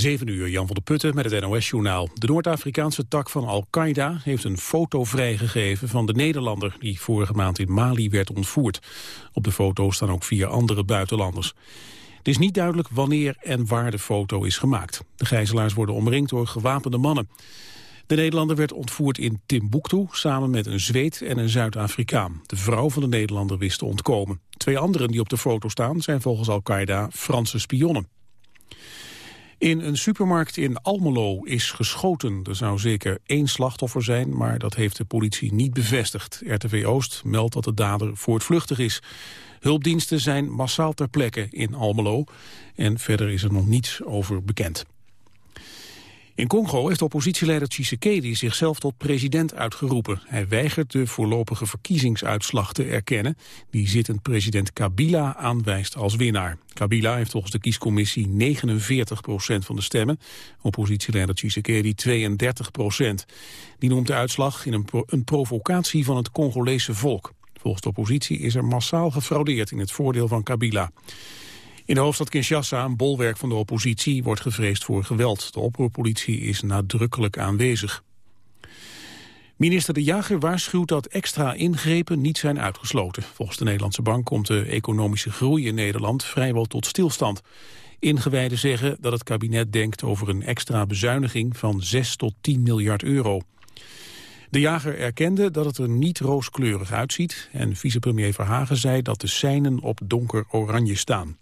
7 uur, Jan van der Putten met het NOS-journaal. De Noord-Afrikaanse tak van Al-Qaeda heeft een foto vrijgegeven van de Nederlander... die vorige maand in Mali werd ontvoerd. Op de foto staan ook vier andere buitenlanders. Het is niet duidelijk wanneer en waar de foto is gemaakt. De gijzelaars worden omringd door gewapende mannen. De Nederlander werd ontvoerd in Timbuktu samen met een Zweed en een Zuid-Afrikaan. De vrouw van de Nederlander wist te ontkomen. Twee anderen die op de foto staan zijn volgens Al-Qaeda Franse spionnen. In een supermarkt in Almelo is geschoten. Er zou zeker één slachtoffer zijn, maar dat heeft de politie niet bevestigd. RTV Oost meldt dat de dader voortvluchtig is. Hulpdiensten zijn massaal ter plekke in Almelo en verder is er nog niets over bekend. In Congo heeft oppositieleider Tshisekedi zichzelf tot president uitgeroepen. Hij weigert de voorlopige verkiezingsuitslag te erkennen... die zittend president Kabila aanwijst als winnaar. Kabila heeft volgens de kiescommissie 49% van de stemmen. Oppositieleider Tshisekedi 32% Die noemt de uitslag in een, een provocatie van het Congolese volk. Volgens de oppositie is er massaal gefraudeerd in het voordeel van Kabila. In de hoofdstad Kinshasa, een bolwerk van de oppositie, wordt gevreesd voor geweld. De oproerpolitie is nadrukkelijk aanwezig. Minister De Jager waarschuwt dat extra ingrepen niet zijn uitgesloten. Volgens de Nederlandse Bank komt de economische groei in Nederland vrijwel tot stilstand. Ingewijden zeggen dat het kabinet denkt over een extra bezuiniging van 6 tot 10 miljard euro. De jager erkende dat het er niet rooskleurig uitziet... en vicepremier Verhagen zei dat de seinen op donker oranje staan.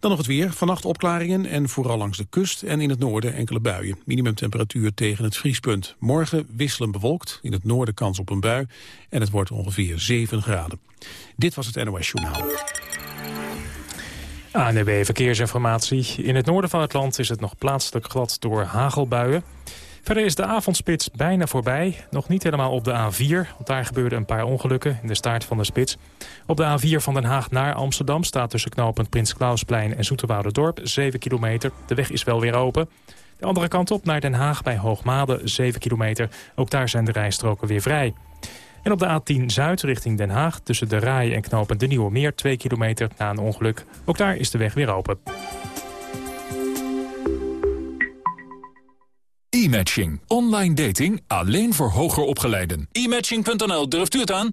Dan nog het weer. Vannacht opklaringen en vooral langs de kust en in het noorden enkele buien. Minimumtemperatuur tegen het vriespunt. Morgen wisselen bewolkt, in het noorden kans op een bui en het wordt ongeveer 7 graden. Dit was het NOS Journaal. ANWB Verkeersinformatie. In het noorden van het land is het nog plaatselijk glad door hagelbuien. Verder is de avondspits bijna voorbij. Nog niet helemaal op de A4, want daar gebeurden een paar ongelukken in de staart van de spits. Op de A4 van Den Haag naar Amsterdam staat tussen knooppunt Prins Klausplein en Dorp 7 kilometer. De weg is wel weer open. De andere kant op naar Den Haag bij Hoogmade 7 kilometer. Ook daar zijn de rijstroken weer vrij. En op de A10 Zuid richting Den Haag tussen de Rai en knooppunt De Nieuwe Meer 2 kilometer na een ongeluk. Ook daar is de weg weer open. E-matching. Online dating alleen voor hoger opgeleiden. E-matching.nl, durft u het aan?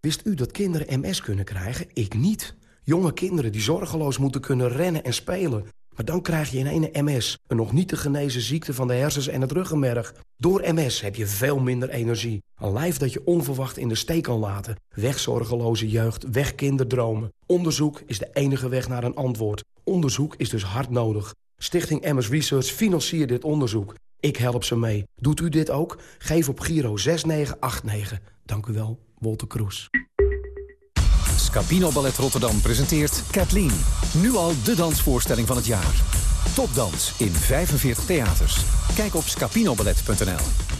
Wist u dat kinderen MS kunnen krijgen? Ik niet. Jonge kinderen die zorgeloos moeten kunnen rennen en spelen. Maar dan krijg je in ene MS, een nog niet te genezen ziekte van de hersens en het ruggenmerg. Door MS heb je veel minder energie. Een lijf dat je onverwacht in de steek kan laten. Weg zorgeloze jeugd, weg kinderdromen. Onderzoek is de enige weg naar een antwoord. Onderzoek is dus hard nodig. Stichting MS Research financiert dit onderzoek. Ik help ze mee. Doet u dit ook? Geef op Giro 6989. Dank u wel, Wolter Kroes. Scapino Ballet Rotterdam presenteert Kathleen. Nu al de dansvoorstelling van het jaar. Topdans in 45 theaters. Kijk op scapinoballet.nl.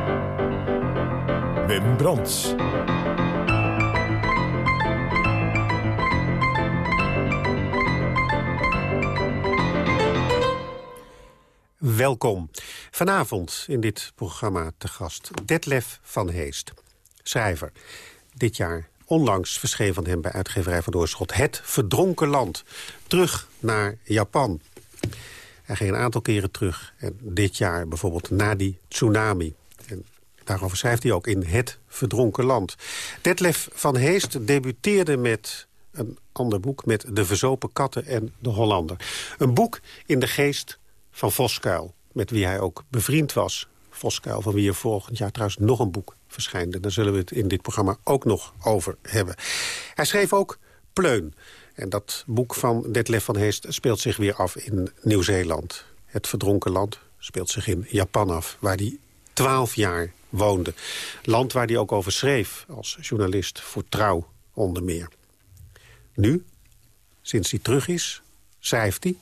Wim Brands. Welkom. Vanavond in dit programma te gast Detlef van Heest. Schrijver. Dit jaar onlangs verscheen van hem bij uitgeverij van Doorschot... Het Verdronken Land. Terug naar Japan. Hij ging een aantal keren terug. En dit jaar bijvoorbeeld na die tsunami. Daarover schrijft hij ook in Het Verdronken Land. Detlef van Heest debuteerde met een ander boek... met De Verzopen Katten en De Hollander. Een boek in de geest van Voskuil, met wie hij ook bevriend was. Voskuil, van wie er volgend jaar trouwens nog een boek verschijnt. daar zullen we het in dit programma ook nog over hebben. Hij schreef ook Pleun. En dat boek van Detlef van Heest speelt zich weer af in Nieuw-Zeeland. Het Verdronken Land speelt zich in Japan af, waar hij twaalf jaar woonde. Land waar hij ook over schreef als journalist voor Trouw onder meer. Nu, sinds hij terug is, schrijft hij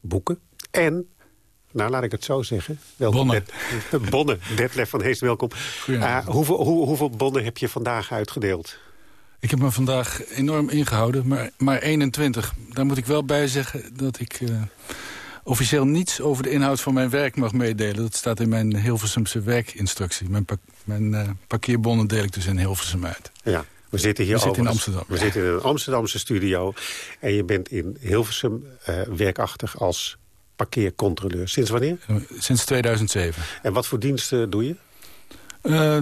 boeken. En, nou laat ik het zo zeggen. Welkom Bonnen. Det- bonnen. Detlef van Hees, welkom. Uh, hoeveel, hoe, hoeveel bonnen heb je vandaag uitgedeeld? Ik heb me vandaag enorm ingehouden, maar, maar 21. Daar moet ik wel bij zeggen dat ik eh, officieel niets over de inhoud van mijn werk mag meedelen. Dat staat in mijn Hilversumse werkinstructie. Mijn, pa- mijn eh, parkeerbonnen deel ik dus in Hilversum uit. Ja, we zitten hier We zitten in Amsterdam. We zitten in een Amsterdamse studio. En je bent in Hilversum eh, werkachtig als parkeercontroleur. Sinds wanneer? Eh, Sinds 2007. En wat voor diensten doe je?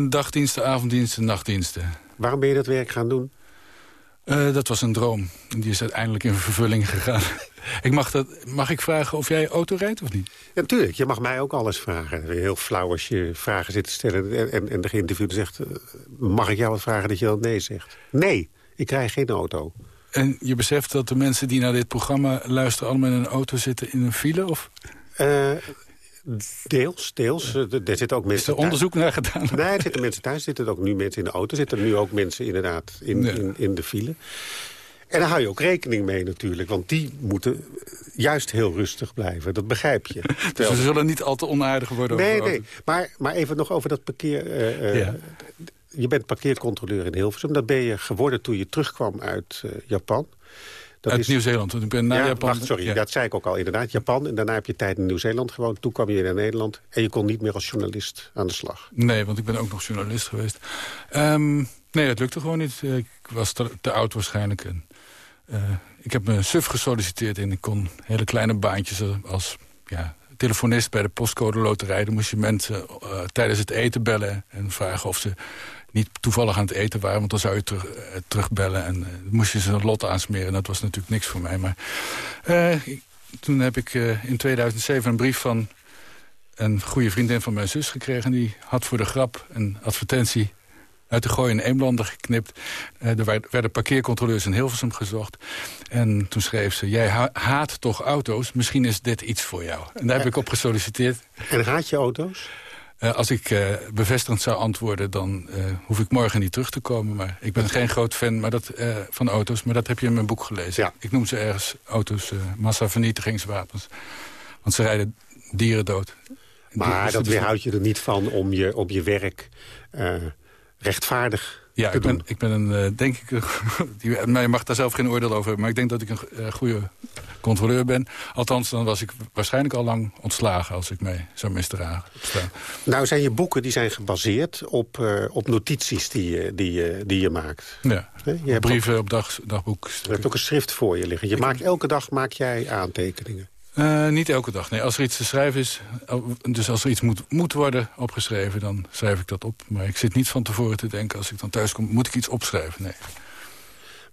Dagdiensten, avonddiensten, nachtdiensten. Waarom ben je dat werk gaan doen? Dat was een droom. En Die is uiteindelijk in vervulling gegaan. ik mag, dat, mag ik vragen of jij auto rijdt of niet? Ja, natuurlijk, je mag mij ook alles vragen. Heel flauw als je vragen zit te stellen en, en, en de geïnterviewde zegt... eh, mag ik jou wat vragen dat je dan nee zegt? Nee, ik krijg geen auto. En je beseft dat de mensen die naar dit programma luisteren... allemaal in een auto zitten in een file? Of Eh, deels, deels. Eh, Er zitten ook is mensen er onderzoek naar gedaan? Nee, er zitten mensen thuis, er zitten ook nu mensen in de auto. Er zitten nu ook mensen inderdaad in, Ja. in, in de file. En daar hou je ook rekening mee natuurlijk. Want die moeten juist heel rustig blijven. Dat begrijp je. Dus we zullen niet al te onaardig worden Nee, over nee. Maar, maar even nog over dat parkeer... eh, eh, Ja. Je bent parkeercontroleur in Hilversum. Dat ben je geworden toen je terugkwam uit eh, Japan. Dat Uit is- Nieuw-Zeeland, ik ben naar ja, Japan... wacht, sorry, Ja. dat zei ik ook al inderdaad. Japan, en daarna heb je tijd in Nieuw-Zeeland gewoond. Toen kwam je weer naar Nederland. En je kon niet meer als journalist aan de slag. Nee, want ik ben ook nog journalist geweest. Ehm, nee, dat lukte gewoon niet. Ik was te, te oud waarschijnlijk. En, eh, ik heb me suf gesolliciteerd en ik kon hele kleine baantjes eh, als ja, telefonist bij de postcode loterij. Dan moest je mensen eh, tijdens het eten bellen en vragen of ze niet toevallig aan het eten waren. Want dan zou je eh, terugbellen en eh, dan moest je ze een lot aansmeren. En dat was natuurlijk niks voor mij. Maar eh, toen heb ik eh, in 2007 een brief van een goede vriendin van mijn zus gekregen. Die had voor de grap een advertentie uit de gooi in Eemlanden geknipt. Eh, er werd- werden parkeercontroleurs in Hilversum gezocht. En toen schreef ze, jij ha- haat toch auto's? Misschien is dit iets voor jou. En daar heb ik op gesolliciteerd. En haat je auto's? Eh, als ik eh, bevestigend zou antwoorden, dan hoef ik morgen niet terug te komen. Maar ik ben geen groot fan maar dat, van auto's, maar dat heb je in mijn boek gelezen. Ja. Ik noem ze ergens auto's, massavernietigingswapens. Want ze rijden dieren dood. Maar dat dus- weerhoudt je er niet van om je op je werk rechtvaardig Ja, ik ben, ik ben een, eh, denk ik, je mag daar zelf geen oordeel over hebben. Maar ik denk dat ik een eh, goede controleur ben. Althans, dan was ik waarschijnlijk al lang ontslagen als ik mij zou misdragen. Nou zijn je boeken die zijn gebaseerd op, eh, op notities die je, die, die je maakt. Ja? Je hebt, ook, brieven op dag, dagboek. je hebt ook een schrift voor je liggen. Je maakt, elke dag maak jij aantekeningen. Eh, niet elke dag, nee. Als er iets te schrijven is, al- dus als er iets moet, moet worden opgeschreven, dan schrijf ik dat op. Maar ik zit niet van tevoren te denken, als ik dan thuis kom, moet ik iets opschrijven? Nee.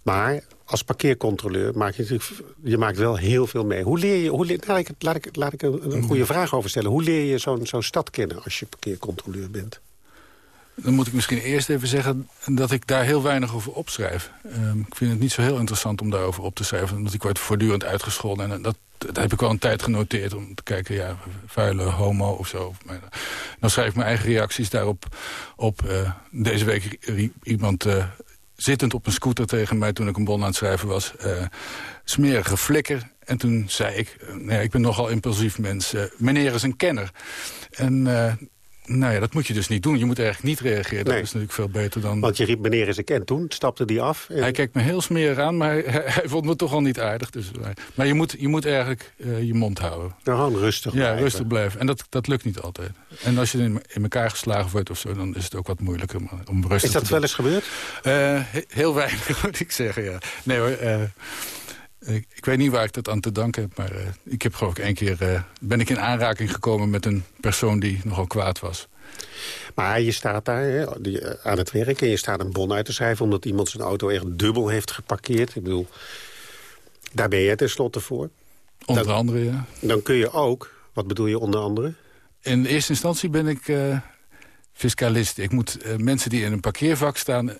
Maar als parkeercontroleur maak je natuurlijk... Je maakt wel heel veel mee. Hoe leer je... Hoe leer, laat ik, laat ik, laat ik een, een goede vraag over stellen. Hoe leer je zo'n zo'n stad kennen als je parkeercontroleur bent? Dan moet ik misschien eerst even zeggen dat ik daar heel weinig over opschrijf. Ehm, ik vind het niet zo heel interessant om daarover op te schrijven. Omdat ik word voortdurend uitgescholden. En dat, dat heb ik wel een tijd genoteerd om te kijken, ja, vuile homo of zo. Maar dan schrijf ik mijn eigen reacties daarop op. Eh, deze week iemand eh, zittend op een scooter tegen mij toen ik een bon aan het schrijven was. eh, smerige flikker. En toen zei ik, eh, ja, ik ben nogal impulsief mens, eh, meneer is een kenner. En eh, nou ja, dat moet je dus niet doen. Je moet eigenlijk niet reageren. Dat Nee. is natuurlijk veel beter dan... Want je riep meneer is ik en toen stapte die af. En, Hij kijkt me heel smerig aan, maar hij, hij vond me toch al niet aardig. Dus, maar maar je, moet, je moet eigenlijk eh, je mond houden. gewoon rustig Ja, blijven. rustig blijven. En dat, dat lukt niet altijd. En als je in, in elkaar geslagen wordt of zo, dan is het ook wat moeilijker om- rustig Is dat te wel eens gebeurd? Eh, he- heel weinig, moet ik zeggen, ja. Nee hoor, eh, ik, ik weet niet waar ik dat aan te danken heb... maar eh, ik heb geloof ik één keer... eh, ben ik in aanraking gekomen met een persoon die nogal kwaad was. Maar je staat daar hè, eh, aan het werk en je staat een bon uit te schrijven... omdat iemand zijn auto echt dubbel heeft geparkeerd. Ik bedoel, daar ben je tenslotte voor. Onder andere, ja. Dan kun je ook, wat bedoel je onder andere? In eerste instantie ben ik fiscalist. Ik moet mensen die in een parkeervak staan...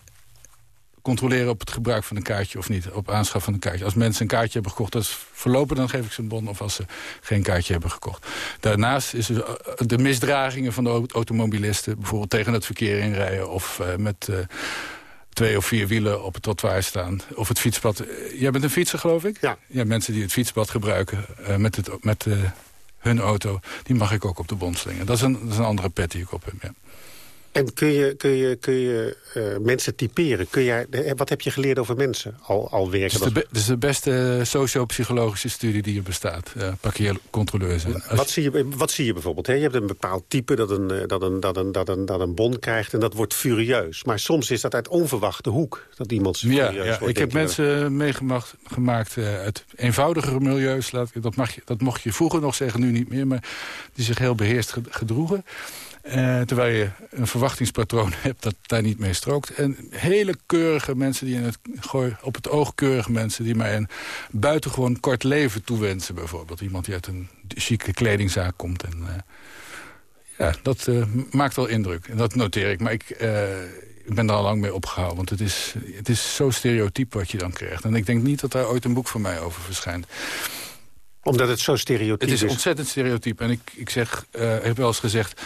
controleren op het gebruik van een kaartje of niet. Op aanschaf van een kaartje. Als mensen een kaartje hebben gekocht, dat is verlopen... dan geef ik ze een bon of als ze geen kaartje hebben gekocht. Daarnaast is eh, de misdragingen van de au- automobilisten... bijvoorbeeld tegen het verkeer inrijden... of eh, met... eh, twee of vier wielen op het trottoir staan. Of het fietspad. Jij bent een fietser, geloof ik? Ja. Ja, mensen die het fietspad gebruiken met, het, met hun auto... die mag ik ook op de bond slingen. Dat is een, dat is een andere pet die ik op heb, ja. En kun je, kun je, kun je uh, mensen typeren? Kun jij, wat heb je geleerd over mensen al, al werken? Het is, de, is de beste socio-psychologische studie die er bestaat. Uh, parkeercontroleurs. Wat, zie je, wat zie je bijvoorbeeld? Hè? Je hebt een bepaald type dat een, dat, een, dat, een, dat, een, dat een bon krijgt en dat wordt furieus. Maar soms is dat uit onverwachte hoek dat iemand furieus ja, ja. wordt. Ik heb mensen meegemaakt gemaakt, uh, uit eenvoudigere milieus. Laat, dat, mag je, dat mocht je vroeger nog zeggen, nu niet meer. Maar die zich heel beheerst gedroegen. Uh, terwijl je een verwachtingspatroon hebt dat daar niet mee strookt. En hele keurige mensen, die in het, gooi, op het oog keurige mensen... die mij een buitengewoon kort leven toewensen bijvoorbeeld. Iemand die uit een chique kledingzaak komt. En, uh, ja, dat uh, maakt wel indruk. En dat noteer ik. Maar ik, ik ben er al lang mee opgehouden. Want het is, het is zo stereotyp wat je dan krijgt. En ik denk niet dat daar ooit een boek van mij over verschijnt omdat het zo stereotyp is? Het is ontzettend stereotyp. En ik, ik zeg, heb wel eens gezegd...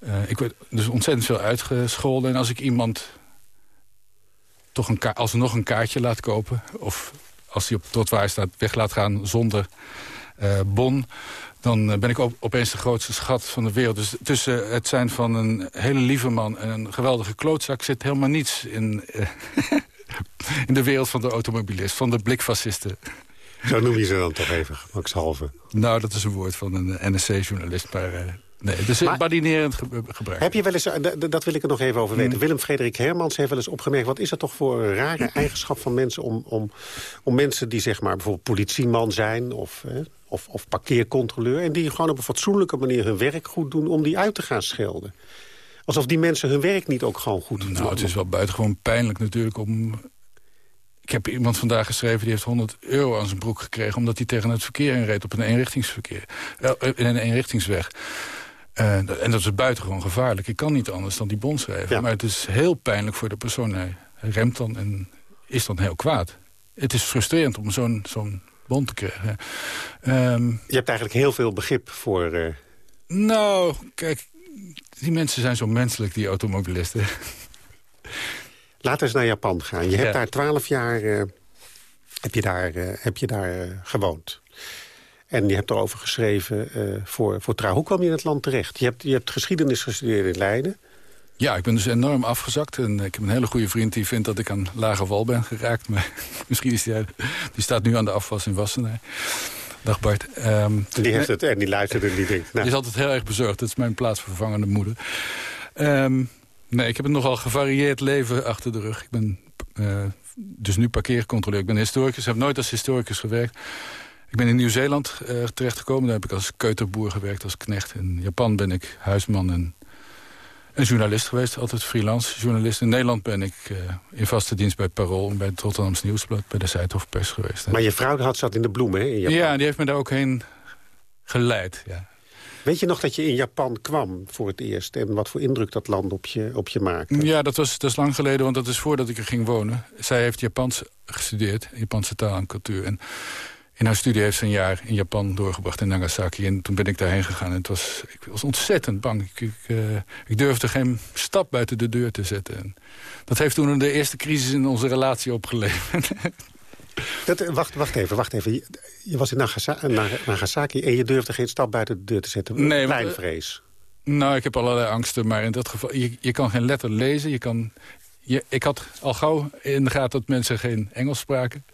Uh, ik word dus ontzettend veel uitgescholden. En als ik iemand toch een alsnog een kaartje laat kopen... of als hij op het trottoir staat weg laat gaan zonder uh, bon... dan ben ik op, opeens de grootste schat van de wereld. Dus tussen het zijn van een hele lieve man en een geweldige klootzak... zit helemaal niets in, in de wereld van de automobilist, van de blikfascisten. Zo noem je ze dan toch even, gemakshalve. Nou, dat is een woord van een NSC-journalist, maar... Nee, het is een badinerend ge gebruik. Heb je wel eens, dat wil ik er nog even over weten. Mm. Willem-Frederik Hermans heeft wel eens opgemerkt... wat is dat toch voor een rare eigenschap van mensen... om, om, om mensen die zeg maar bijvoorbeeld politieman zijn... of, eh, of, of parkeercontroleur... en die gewoon op een fatsoenlijke manier hun werk goed doen... om die uit te gaan schelden. Alsof die mensen hun werk niet ook gewoon goed doen. Nou, het is wel buitengewoon pijnlijk natuurlijk om ik heb iemand vandaag geschreven die heeft 100 euro aan zijn broek gekregen... omdat hij tegen het verkeer inreed op een eenrichtingsverkeer. Uh, in een eenrichtingsweg. Uh, en dat is buitengewoon gevaarlijk. Ik kan niet anders dan die bon schrijven. Ja. Maar het is heel pijnlijk voor de persoon. Hij, remt dan en is dan heel kwaad. Het is frustrerend om zo'n zo'n bon te krijgen. Um, Je hebt eigenlijk heel veel begrip voor... Uh... Nou, kijk, die mensen zijn zo menselijk, die automobilisten. Laten we eens naar Japan gaan. Je hebt daar twaalf jaar uh, heb je daar, uh, heb je daar uh, gewoond. En je hebt erover geschreven voor, voor Trouw. Hoe kwam je in het land terecht? Je hebt, je hebt geschiedenis gestudeerd in Leiden. Ja, ik ben dus enorm afgezakt. En ik heb een hele goede vriend die vindt dat ik aan lage wal ben geraakt. Maar misschien is die, die staat nu aan de afwas in Wassenaar. Dag Bart. Um, die heeft het en die luistert en die denkt... Nou. Die is altijd heel erg bezorgd. Dat is mijn plaatsvervangende moeder. Um, Nee, ik heb een nogal gevarieerd leven achter de rug. Ik ben uh, dus nu parkeercontroleur. Ik ben historicus, heb nooit als historicus gewerkt. Ik ben in Nieuw-Zeeland uh, terechtgekomen. Daar heb ik als keuterboer gewerkt, als knecht. In Japan ben ik huisman en, en journalist geweest. Altijd freelance journalist. In Nederland ben ik uh, in vaste dienst bij Parool... bij het Rotterdamse Nieuwsblad, bij de Zuidhofpers geweest. Maar je vrouw had zat in de bloemen, hè, in Japan? Ja, die heeft me daar ook heen geleid, ja. Weet je nog dat je in Japan kwam voor het eerst... en wat voor indruk dat land op je, op je maakte? Ja, dat, was, dat is lang geleden, want dat is voordat ik er ging wonen. Zij heeft Japans gestudeerd, Japanse taal en cultuur. En in haar studie heeft ze een jaar in Japan doorgebracht, in Nagasaki. En toen ben ik daarheen gegaan en het was, ik was ontzettend bang. Ik, ik, uh, ik durfde geen stap buiten de deur te zetten. En dat heeft toen de eerste crisis in onze relatie opgeleverd. Dat, wacht, wacht even, wacht even. Je, je was in Nagasaki, Nagasaki en je durfde geen stap buiten de deur te zetten. Nee, Lijnvrees. Nou, ik heb allerlei angsten, maar in dat geval... Je, je kan geen letter lezen, je kan... Je, ik had al gauw in de gaten dat mensen geen Engels spraken.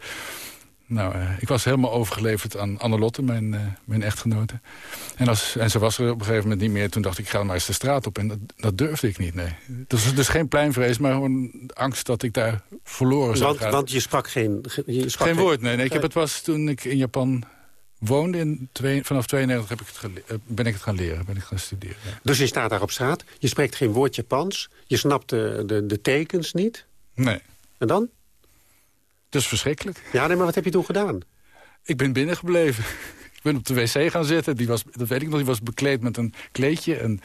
Nou, uh, ik was helemaal overgeleverd aan Annelotte, mijn, uh, mijn echtgenote. En, als, en ze was er op een gegeven moment niet meer. Toen dacht ik, ik ga maar eens de straat op. En dat, dat durfde ik niet, nee. Dus, dus geen pleinvrees, maar gewoon angst dat ik daar verloren zou want, gaan. Want je sprak geen... Je sprak geen, woord, nee. nee. Ik heb het was toen ik in Japan woonde. In twee, vanaf 92 heb ik het gele, ben ik het gaan leren, ben ik gaan studeren. Ja. Dus je staat daar op straat, je spreekt geen woord Japans. Je snapt de, de, de tekens niet. Nee. En dan? Dat is verschrikkelijk. Ja, nee, maar wat heb je toen gedaan? Ik ben binnengebleven. ik ben op de wc gaan zitten. Die was, dat weet ik nog, die was bekleed met een kleedje. En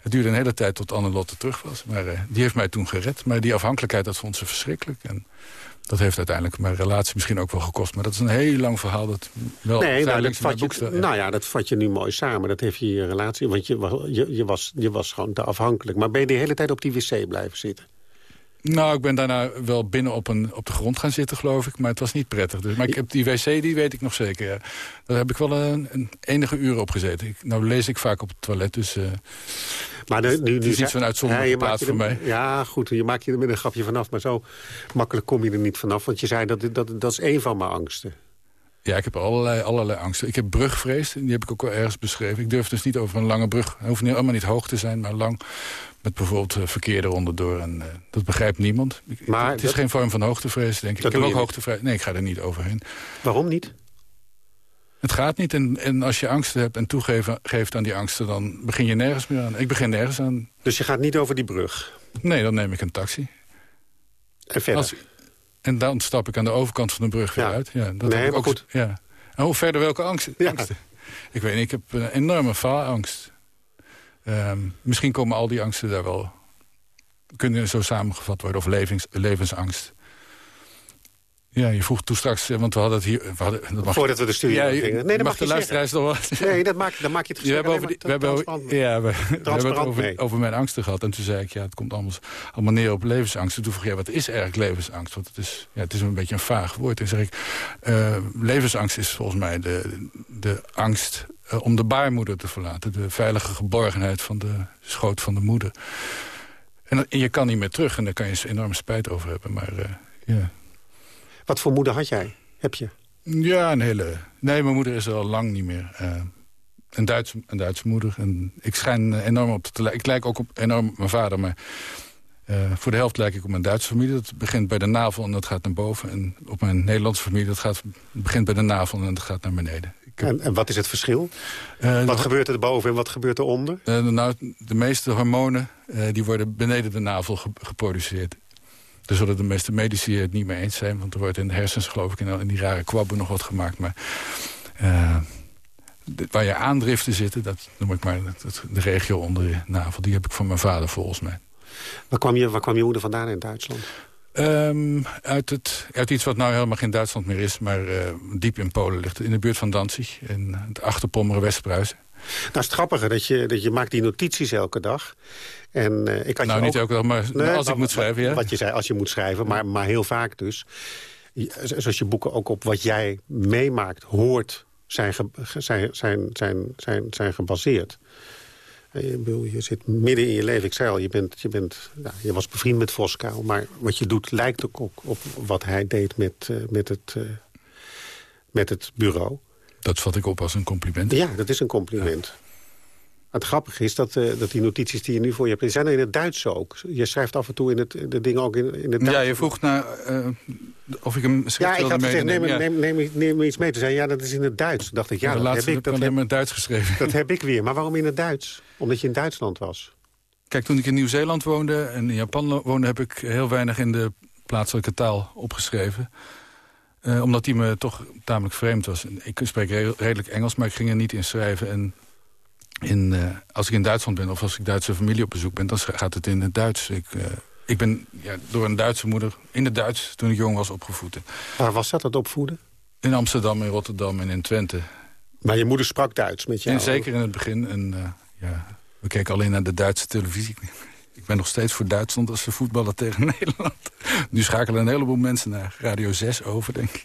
het duurde een hele tijd tot Annelotte terug was. Maar uh, die heeft mij toen gered. Maar die afhankelijkheid, dat vond ze verschrikkelijk. En dat heeft uiteindelijk mijn relatie misschien ook wel gekost. Maar dat is een heel lang verhaal. Dat wel nee, nou, dat vat je, nou ja, dat vat je nu mooi samen. Dat heeft je je relatie... Want je, je, je, was, je was gewoon te afhankelijk. Maar ben je de hele tijd op die wc blijven zitten? Nou, ik ben daarna wel binnen op, een, op de grond gaan zitten, geloof ik. Maar het was niet prettig. Dus, maar ik heb die wc, die weet ik nog zeker. Ja. Daar heb ik wel een, een enige uren op gezeten. Ik, nou lees ik vaak op het toilet, dus... Uh, maar nu, nu, het is iets van uitzonderlijke ja, plaats voor mij. Ja, goed, je maakt je er met een grapje vanaf. Maar zo makkelijk kom je er niet vanaf. Want je zei, dat, dat, dat is één van mijn angsten. Ja, ik heb allerlei, allerlei angsten. Ik heb brugvrees, die heb ik ook wel ergens beschreven. Ik durf dus niet over een lange brug. Het hoeft niet, allemaal niet hoog te zijn, maar lang. Met bijvoorbeeld uh, verkeer eronder door. En, uh, dat begrijpt niemand. Maar het is geen vorm van hoogtevrees, denk ik. Ik heb ook hoogtevrees. Nee, ik ga er niet overheen. Waarom niet? Het gaat niet. En, en als je angsten hebt en toegeeft aan die angsten... dan begin je nergens meer aan. Ik begin nergens aan. Dus je gaat niet over die brug? Nee, dan neem ik een taxi. En verder? Als, en dan stap ik aan de overkant van de brug weer uit. Ja, dat nee, maar ook, goed. Ja. En hoe verder welke angsten? angsten? Ik weet niet, ik heb een enorme faalangst. Um, misschien komen al die angsten daar wel... kunnen zo samengevat worden, of levens, levensangst. Ja, je vroeg toen straks, eh, want we hadden het hier... We hadden, dat mag, Voordat we de studie ja, gingen. Nee, dat mag de luisteraars nog wel... Nee, dat maak, dan maak je het gesprek we hebben over, we hebben, ja, we, we hebben het over, over, mijn angsten gehad. En toen zei ik, ja, het komt allemaal, allemaal neer op levensangst. En toen vroeg jij, wat is eigenlijk levensangst? Want het is, ja, het is een beetje een vaag woord. En zeg ik, uh, levensangst is volgens mij de, de angst uh, om de baarmoeder te verlaten. De veilige geborgenheid van de schoot van de moeder. En, en je kan niet meer terug en daar kan je enorme spijt over hebben. Maar uh, ja... Wat voor moeder had jij? Heb je? Ja, een hele... Nee, mijn moeder is al lang niet meer. Uh, een, Duitse, een Duitse moeder. En ik schijn enorm op te lijken. Ik lijk ook op, enorm op mijn vader, maar... Uh, voor de helft lijk ik op mijn Duitse familie. Dat begint bij de navel en dat gaat naar boven. En op mijn Nederlandse familie, dat gaat, begint bij de navel en dat gaat naar beneden. En, en, wat is het verschil? Uh, wat gebeurt er boven en wat gebeurt er onder? Uh, nou, de meeste hormonen die worden beneden de navel geproduceerd. Daar zullen de meeste medici het niet mee eens zijn. Want er wordt in de hersens, geloof ik, in, die rare kwabben nog wat gemaakt. Maar uh, waar je aandriften zitten, dat noem ik maar de regio onder de navel. Die heb ik van mijn vader volgens mij. Waar kwam je, waar kwam je moeder vandaan in Duitsland? Um, uit, het, uit iets wat nou helemaal geen Duitsland meer is, maar uh, diep in Polen ligt. In de buurt van Danzig, in het achterpommeren West-Pruisen. Nou, is het grappige dat je, dat je maakt die notities elke dag. En, uh, ik had nou, je niet elke dag, maar als ik moet schrijven, ja. Wat je zei, als je moet schrijven, maar, maar heel vaak dus. Zoals je boeken ook op wat jij meemaakt, hoort, zijn, zijn, zijn, zijn, zijn, zijn gebaseerd. Je, je zit midden in je leven. Ik zei al, je, bent, je, bent, nou, je was bevriend met Voskuil. Maar wat je doet lijkt ook op, op wat hij deed met, uh, met, het, uh, met het bureau. Dat vat ik op als een compliment. Ja, dat is een compliment. Het grappige is dat, uh, dat die notities die je nu voor je hebt... die zijn er in het Duits ook. Je schrijft af en toe in het, de dingen ook in, in het Duits. Ja, je vroeg naar uh, of ik hem schrift ja, ik had gezegd, neem, ja. neem, neem, neem, iets mee. te zei ja, dat is in het Duits. dacht ik, ja, dat heb ik. Dat heb, in het Duits geschreven. Dat heb ik weer. Maar waarom in het Duits? Omdat je in Duitsland was. Kijk, toen ik in Nieuw-Zeeland woonde en in Japan woonde... heb ik heel weinig in de plaatselijke taal opgeschreven. Uh, omdat die me toch tamelijk vreemd was. Ik spreek redelijk Engels, maar ik ging er niet in schrijven. En in, uh, als ik in Duitsland ben of als ik Duitse familie op bezoek ben... dan gaat het in het Duits. Ik, uh, ik ben ja, door een Duitse moeder in het Duits toen ik jong was opgevoed. Waar was dat, het opvoeden? In Amsterdam, in Rotterdam en in Twente. Maar je moeder sprak Duits met jou? En zeker in het begin. En, ja, we keken alleen naar de Duitse televisie. Ik ben nog steeds voor Duitsland als ze voetballen tegen Nederland. Nu schakelen een heleboel mensen naar Radio 6 over, denk ik.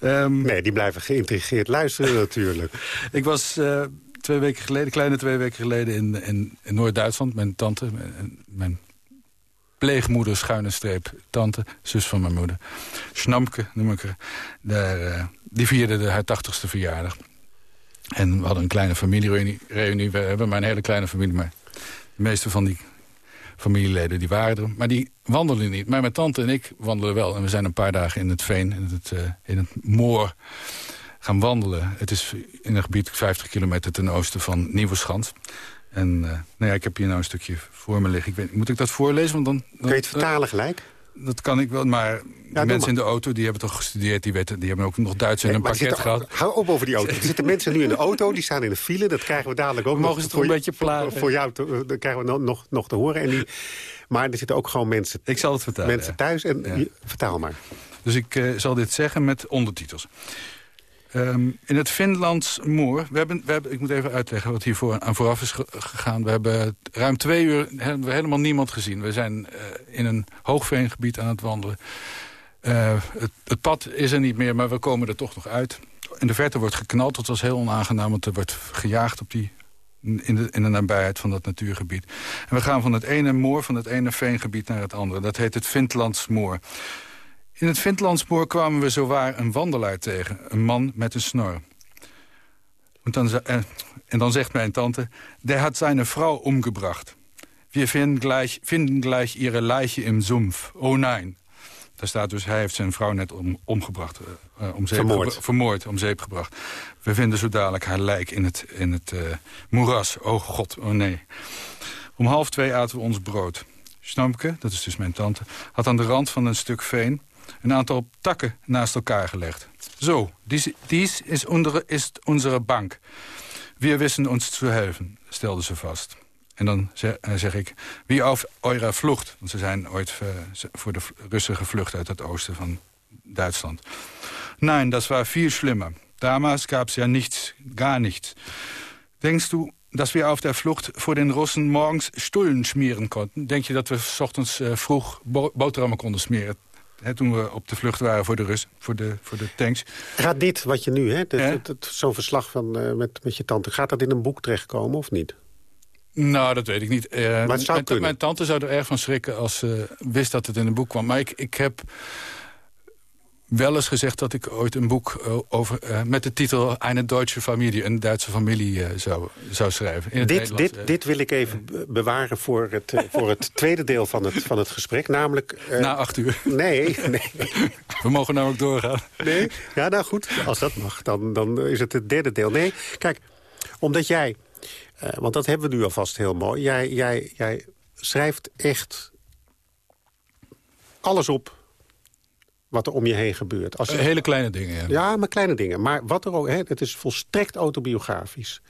Um, nee, die blijven geïntrigeerd luisteren natuurlijk. ik was uh, twee weken geleden, kleine twee weken geleden in, in, in Noord-Duitsland. Mijn tante, mijn, mijn pleegmoeder, schuine streep, tante, zus van mijn moeder. Schnamke noem ik haar. Daar, uh, die vierde de, haar tachtigste verjaardag. En we hadden een kleine familiereunie. We hebben maar een hele kleine familie, maar de meeste van die familieleden die waren er. Maar die wandelden niet. Maar mijn tante en ik wandelen wel. En we zijn een paar dagen in het veen, in het, uh, in het moor gaan wandelen. Het is in een gebied 50 kilometer ten oosten van Nieuweschans. En uh, nou ja, ik heb hier nou een stukje voor me liggen. Ik weet, moet ik dat voorlezen? Want dan Kun je het vertalen gelijk? Dat kan ik wel, maar ja, mensen in de auto die hebben toch gestudeerd... die, weten, die hebben ook nog Duits in een pakket gehad. Hou op over die auto. Er zitten mensen nu in de auto, die staan in de file. Dat krijgen we dadelijk ook Mogen nog. Een beetje plagen? Voor, voor jou te, dat krijgen we nog, nog te horen. En die, maar er zitten ook gewoon mensen, ik zal het vertellen, mensen thuis. En, ja. Vertaal maar. Dus ik uh, zal dit zeggen met ondertitels. Ehm, in het Finlands Moor, we hebben, we hebben, ik moet even uitleggen wat hiervoor aan vooraf is gegaan. We hebben ruim twee uur hebben we helemaal niemand gezien. We zijn uh, in een hoogveengebied aan het wandelen. Uh, het, het, pad is er niet meer, maar we komen er toch nog uit. In de verte wordt geknald, dat was heel onaangenaam... want er wordt gejaagd op die, in, de, in de nabijheid van dat natuurgebied. En we gaan van het ene moor, van het ene veengebied naar het andere. Dat heet het Finlands Moor. In het Finlandspoor kwamen we zowaar een wandelaar tegen. Een man met een snor. En dan, en dan zegt mijn tante... Der had zijn vrouw omgebracht. We vinden gleich, vinden gleich ihre Leiche im Sumpf. Oh nein. Daar staat dus, hij heeft zijn vrouw net om, omgebracht. Uh, om zeep vermoord. vermoord, om zeep gebracht. We vinden zo dadelijk haar lijk in het, in het uh, moeras. Oh god, oh nee. Om half twee aten we ons brood. Snamke, dat is dus mijn tante, had aan de rand van een stuk veen een aantal takken naast elkaar gelegd. Zo, dies, is, onze bank. We wisten ons te helpen, stelde ze vast. En dan zeg, eh, zeg ik, wie auf eure vlucht... want ze zijn ooit voor de Russen gevlucht uit het oosten van Duitsland. Nein, dat was veel schlimmer. Damals gab es ja nichts, gar nichts. Denkst du, dat we auf der Flucht voor den Russen morgens Stullen smeren konden? Denk je dat we s ochtends uh, vroeg bo boterhammen konden smeren? Toen we op de vlucht waren voor de, Rus, voor de, voor de tanks. Gaat dit, wat je nu, hè, zo'n verslag van, uh, met, met je tante... gaat dat in een boek terechtkomen of niet? Nou, dat weet ik niet. Uh, maar het zou mijn, mijn, tante zou er erg van schrikken als ze wist dat het in een boek kwam. Maar ik, ik heb wel eens gezegd dat ik ooit een boek uh, over, uh, met de titel Eine Deutsche Familie, een Duitse familie, uh, zou, zou schrijven. In dit, dit, dit wil ik even bewaren voor het, voor het tweede deel van het, van het gesprek, namelijk... Na acht uur. Nee, nee. We mogen namelijk doorgaan. Nee, ja, nou goed, als dat mag, dan, dan is het het derde deel. Nee, kijk, omdat jij, want dat hebben we nu alvast heel mooi, jij, jij, jij schrijft echt alles op wat er om je heen gebeurt. Als, Hele kleine dingen, ja. Ja, maar kleine dingen. Maar wat er ook, hè, het is volstrekt autobiografisch.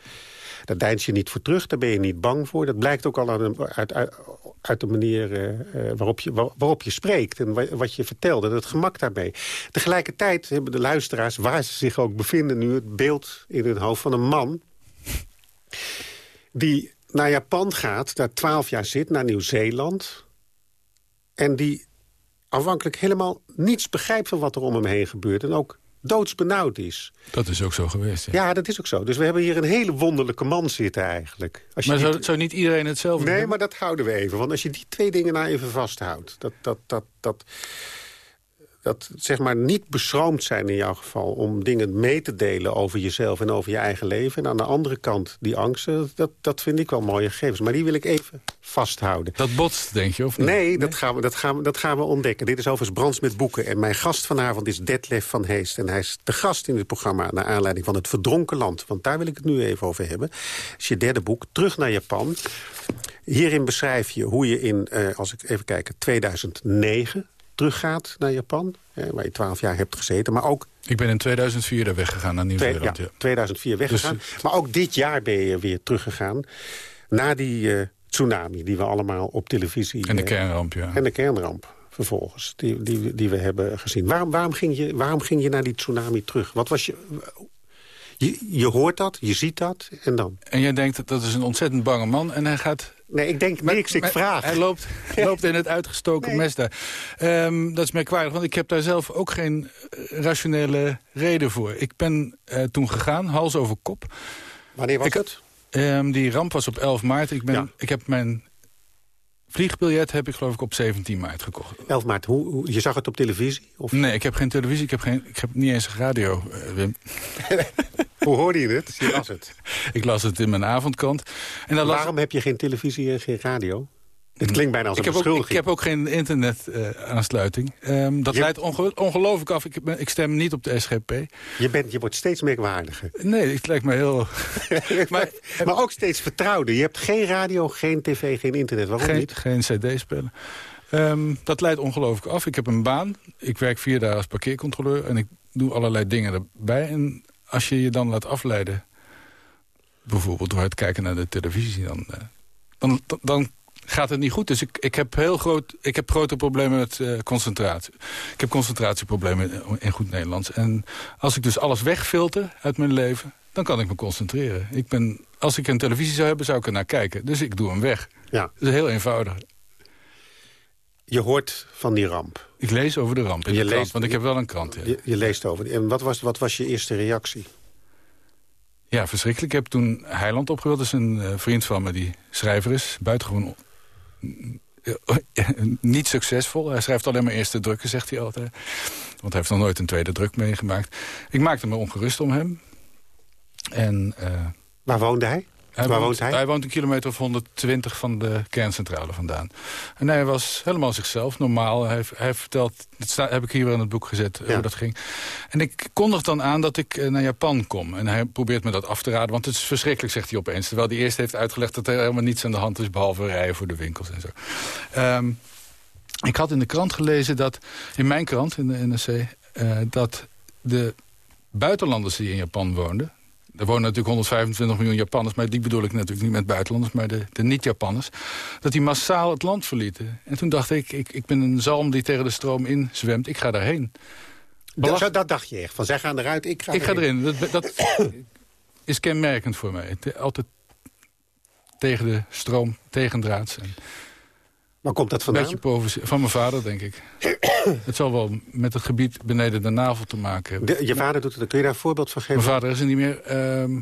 Daar deins je niet voor terug, daar ben je niet bang voor. Dat blijkt ook al uit, uit, uit, de manier uh, waarop, je, waarop je spreekt... en wat je vertelde, het gemak daarmee. Tegelijkertijd hebben de luisteraars, waar ze zich ook bevinden... nu het beeld in hun hoofd van een man... die naar Japan gaat, daar twaalf jaar zit, naar Nieuw-Zeeland... en die aanvankelijk helemaal niets begrijpt van wat er om hem heen gebeurt. En ook doodsbenauwd is. Dat is ook zo geweest, ja. ja. dat is ook zo. Dus we hebben hier een hele wonderlijke man zitten eigenlijk. Als maar zou, zou, niet iedereen hetzelfde Nee, maar dat houden we even. Want als je die twee dingen nou even vasthoudt... dat, dat, dat, dat, dat zeg maar niet beschroomd zijn in jouw geval... om dingen mee te delen over jezelf en over je eigen leven. En aan de andere kant die angsten, dat, dat vind ik wel mooie gegevens. Maar die wil ik even vasthouden. Dat botst, denk je, of niet? Nee, Dat, gaan we, dat, gaan we, dat gaan we ontdekken. Dit is overigens Brands met Boeken. En mijn gast vanavond is Detlef van Heest. En hij is de gast in het programma naar aanleiding van Het Verdronken Land. Want daar wil ik het nu even over hebben. Dat is je derde boek, Terug naar Japan. Hierin beschrijf je hoe je in, eh, als ik even kijk, 2009 teruggaat naar Japan. waar je twaalf jaar hebt gezeten. Maar ook... Ik ben in 2004 er weggegaan naar Nieuw-Zeeland. Ja, 2004 weggegaan. Dus, maar ook dit jaar ben je weer teruggegaan. Na die uh, tsunami die we allemaal op televisie... En de kernramp, ja. En de kernramp vervolgens, die, die, die we hebben gezien. Waarom, waarom, ging je, waarom ging je naar die tsunami terug? Wat was je... Je, je hoort dat, je ziet dat, en dan? En jij denkt, dat dat is een ontzettend bange man... en hij gaat Nee, ik denk niks, ik vraag. Hij loopt, loopt in het uitgestoken nee. mes daar. Um, dat is merkwaardig, want ik heb daar zelf ook geen rationele reden voor. Ik ben uh, toen gegaan, hals over kop. Wanneer was ik, het? Um, die ramp was op 11 maart. Ik, ben, ja. ik heb mijn vliegbiljet heb ik geloof ik op 17 maart gekocht. 11 maart, hoe, hoe, je zag het op televisie? Of? Nee, ik heb geen televisie, ik heb, geen, ik heb niet eens een radio, uh, Wim. Hoe hoorde je het? Je las het. ik las het in mijn avondkrant. En dan Waarom las... heb je geen televisie en geen radio? Het klinkt bijna als ik heb beschuldiging. Ook, ik heb ook geen internet-aansluiting. Uh, um, dat je... leidt onge ongelooflijk af. Ik, ik, stem niet op de SGP. Je, bent, je wordt steeds merkwaardiger. Nee, het lijkt me heel... maar, maar ook steeds vertrouwder. Je hebt geen radio, geen tv, geen internet. Waarom geen, niet? Geen cd-spellen. Um, dat leidt ongelooflijk af. Ik heb een baan. Ik werk vier dagen als parkeercontroleur. En ik doe allerlei dingen erbij. En als je je dan laat afleiden... bijvoorbeeld door het kijken naar de televisie... dan, uh, dan, dan gaat het niet goed. Dus ik, ik, heb, heel groot, ik heb grote problemen met uh, concentratie. Ik heb concentratieproblemen in, goed Nederlands. En als ik dus alles wegfilter uit mijn leven, dan kan ik me concentreren. Ik ben, als ik een televisie zou hebben, zou ik er naar kijken. Dus ik doe hem weg. Ja. Dat is heel eenvoudig. Je hoort van die ramp. Ik lees over de ramp in je de leest, krant, want ik heb wel een krant. Ja, je, je, leest over. En wat was, wat was je eerste reactie? Ja, verschrikkelijk. Ik heb toen Heiland opgebeld. Dat is een uh, vriend van me die schrijver is. Buitengewoon niet succesvol. Hij schrijft alleen maar eerste drukken, zegt hij altijd. Want hij heeft nog nooit een tweede druk meegemaakt. Ik maakte me ongerust om hem. En, uh, Waar woonde hij? Hij Waar woont, woont hij? Hij woont een kilometer of 120 van de kerncentrale vandaan. En hij was helemaal zichzelf, normaal. Hij, hij vertelt, dat staat, heb ik hier wel in het boek gezet, Ja. hoe dat ging. En ik kondig dan aan dat ik eh, naar Japan kom. En hij probeert me dat af te raden, want het is verschrikkelijk, zegt hij opeens. Terwijl hij eerst heeft uitgelegd dat er helemaal niets aan de hand is... behalve rijden voor de winkels en zo. Ehm, ik had in de krant gelezen dat, in mijn krant, in de NRC... eh, dat de buitenlanders die in Japan woonden... Er wonen natuurlijk 125 miljoen Japanners... maar die bedoel ik natuurlijk niet met buitenlanders... maar de, de niet-Japanners... dat die massaal het land verlieten. En toen dacht ik, ik, ik ben een zalm die tegen de stroom in zwemt. Ik ga daarheen. Dat, dat dacht je echt. Van zij gaan eruit, ik ga ik ga erin. erin. Dat, dat is kenmerkend voor mij. Altijd tegen de stroom, tegendraads. En Waar komt dat een vandaan? beetje provoce- van mijn vader, denk ik. het zal wel met het gebied beneden de navel te maken hebben. De- je vader doet het. Kun je daar een voorbeeld van geven? Mijn vader is er niet meer. Ehm,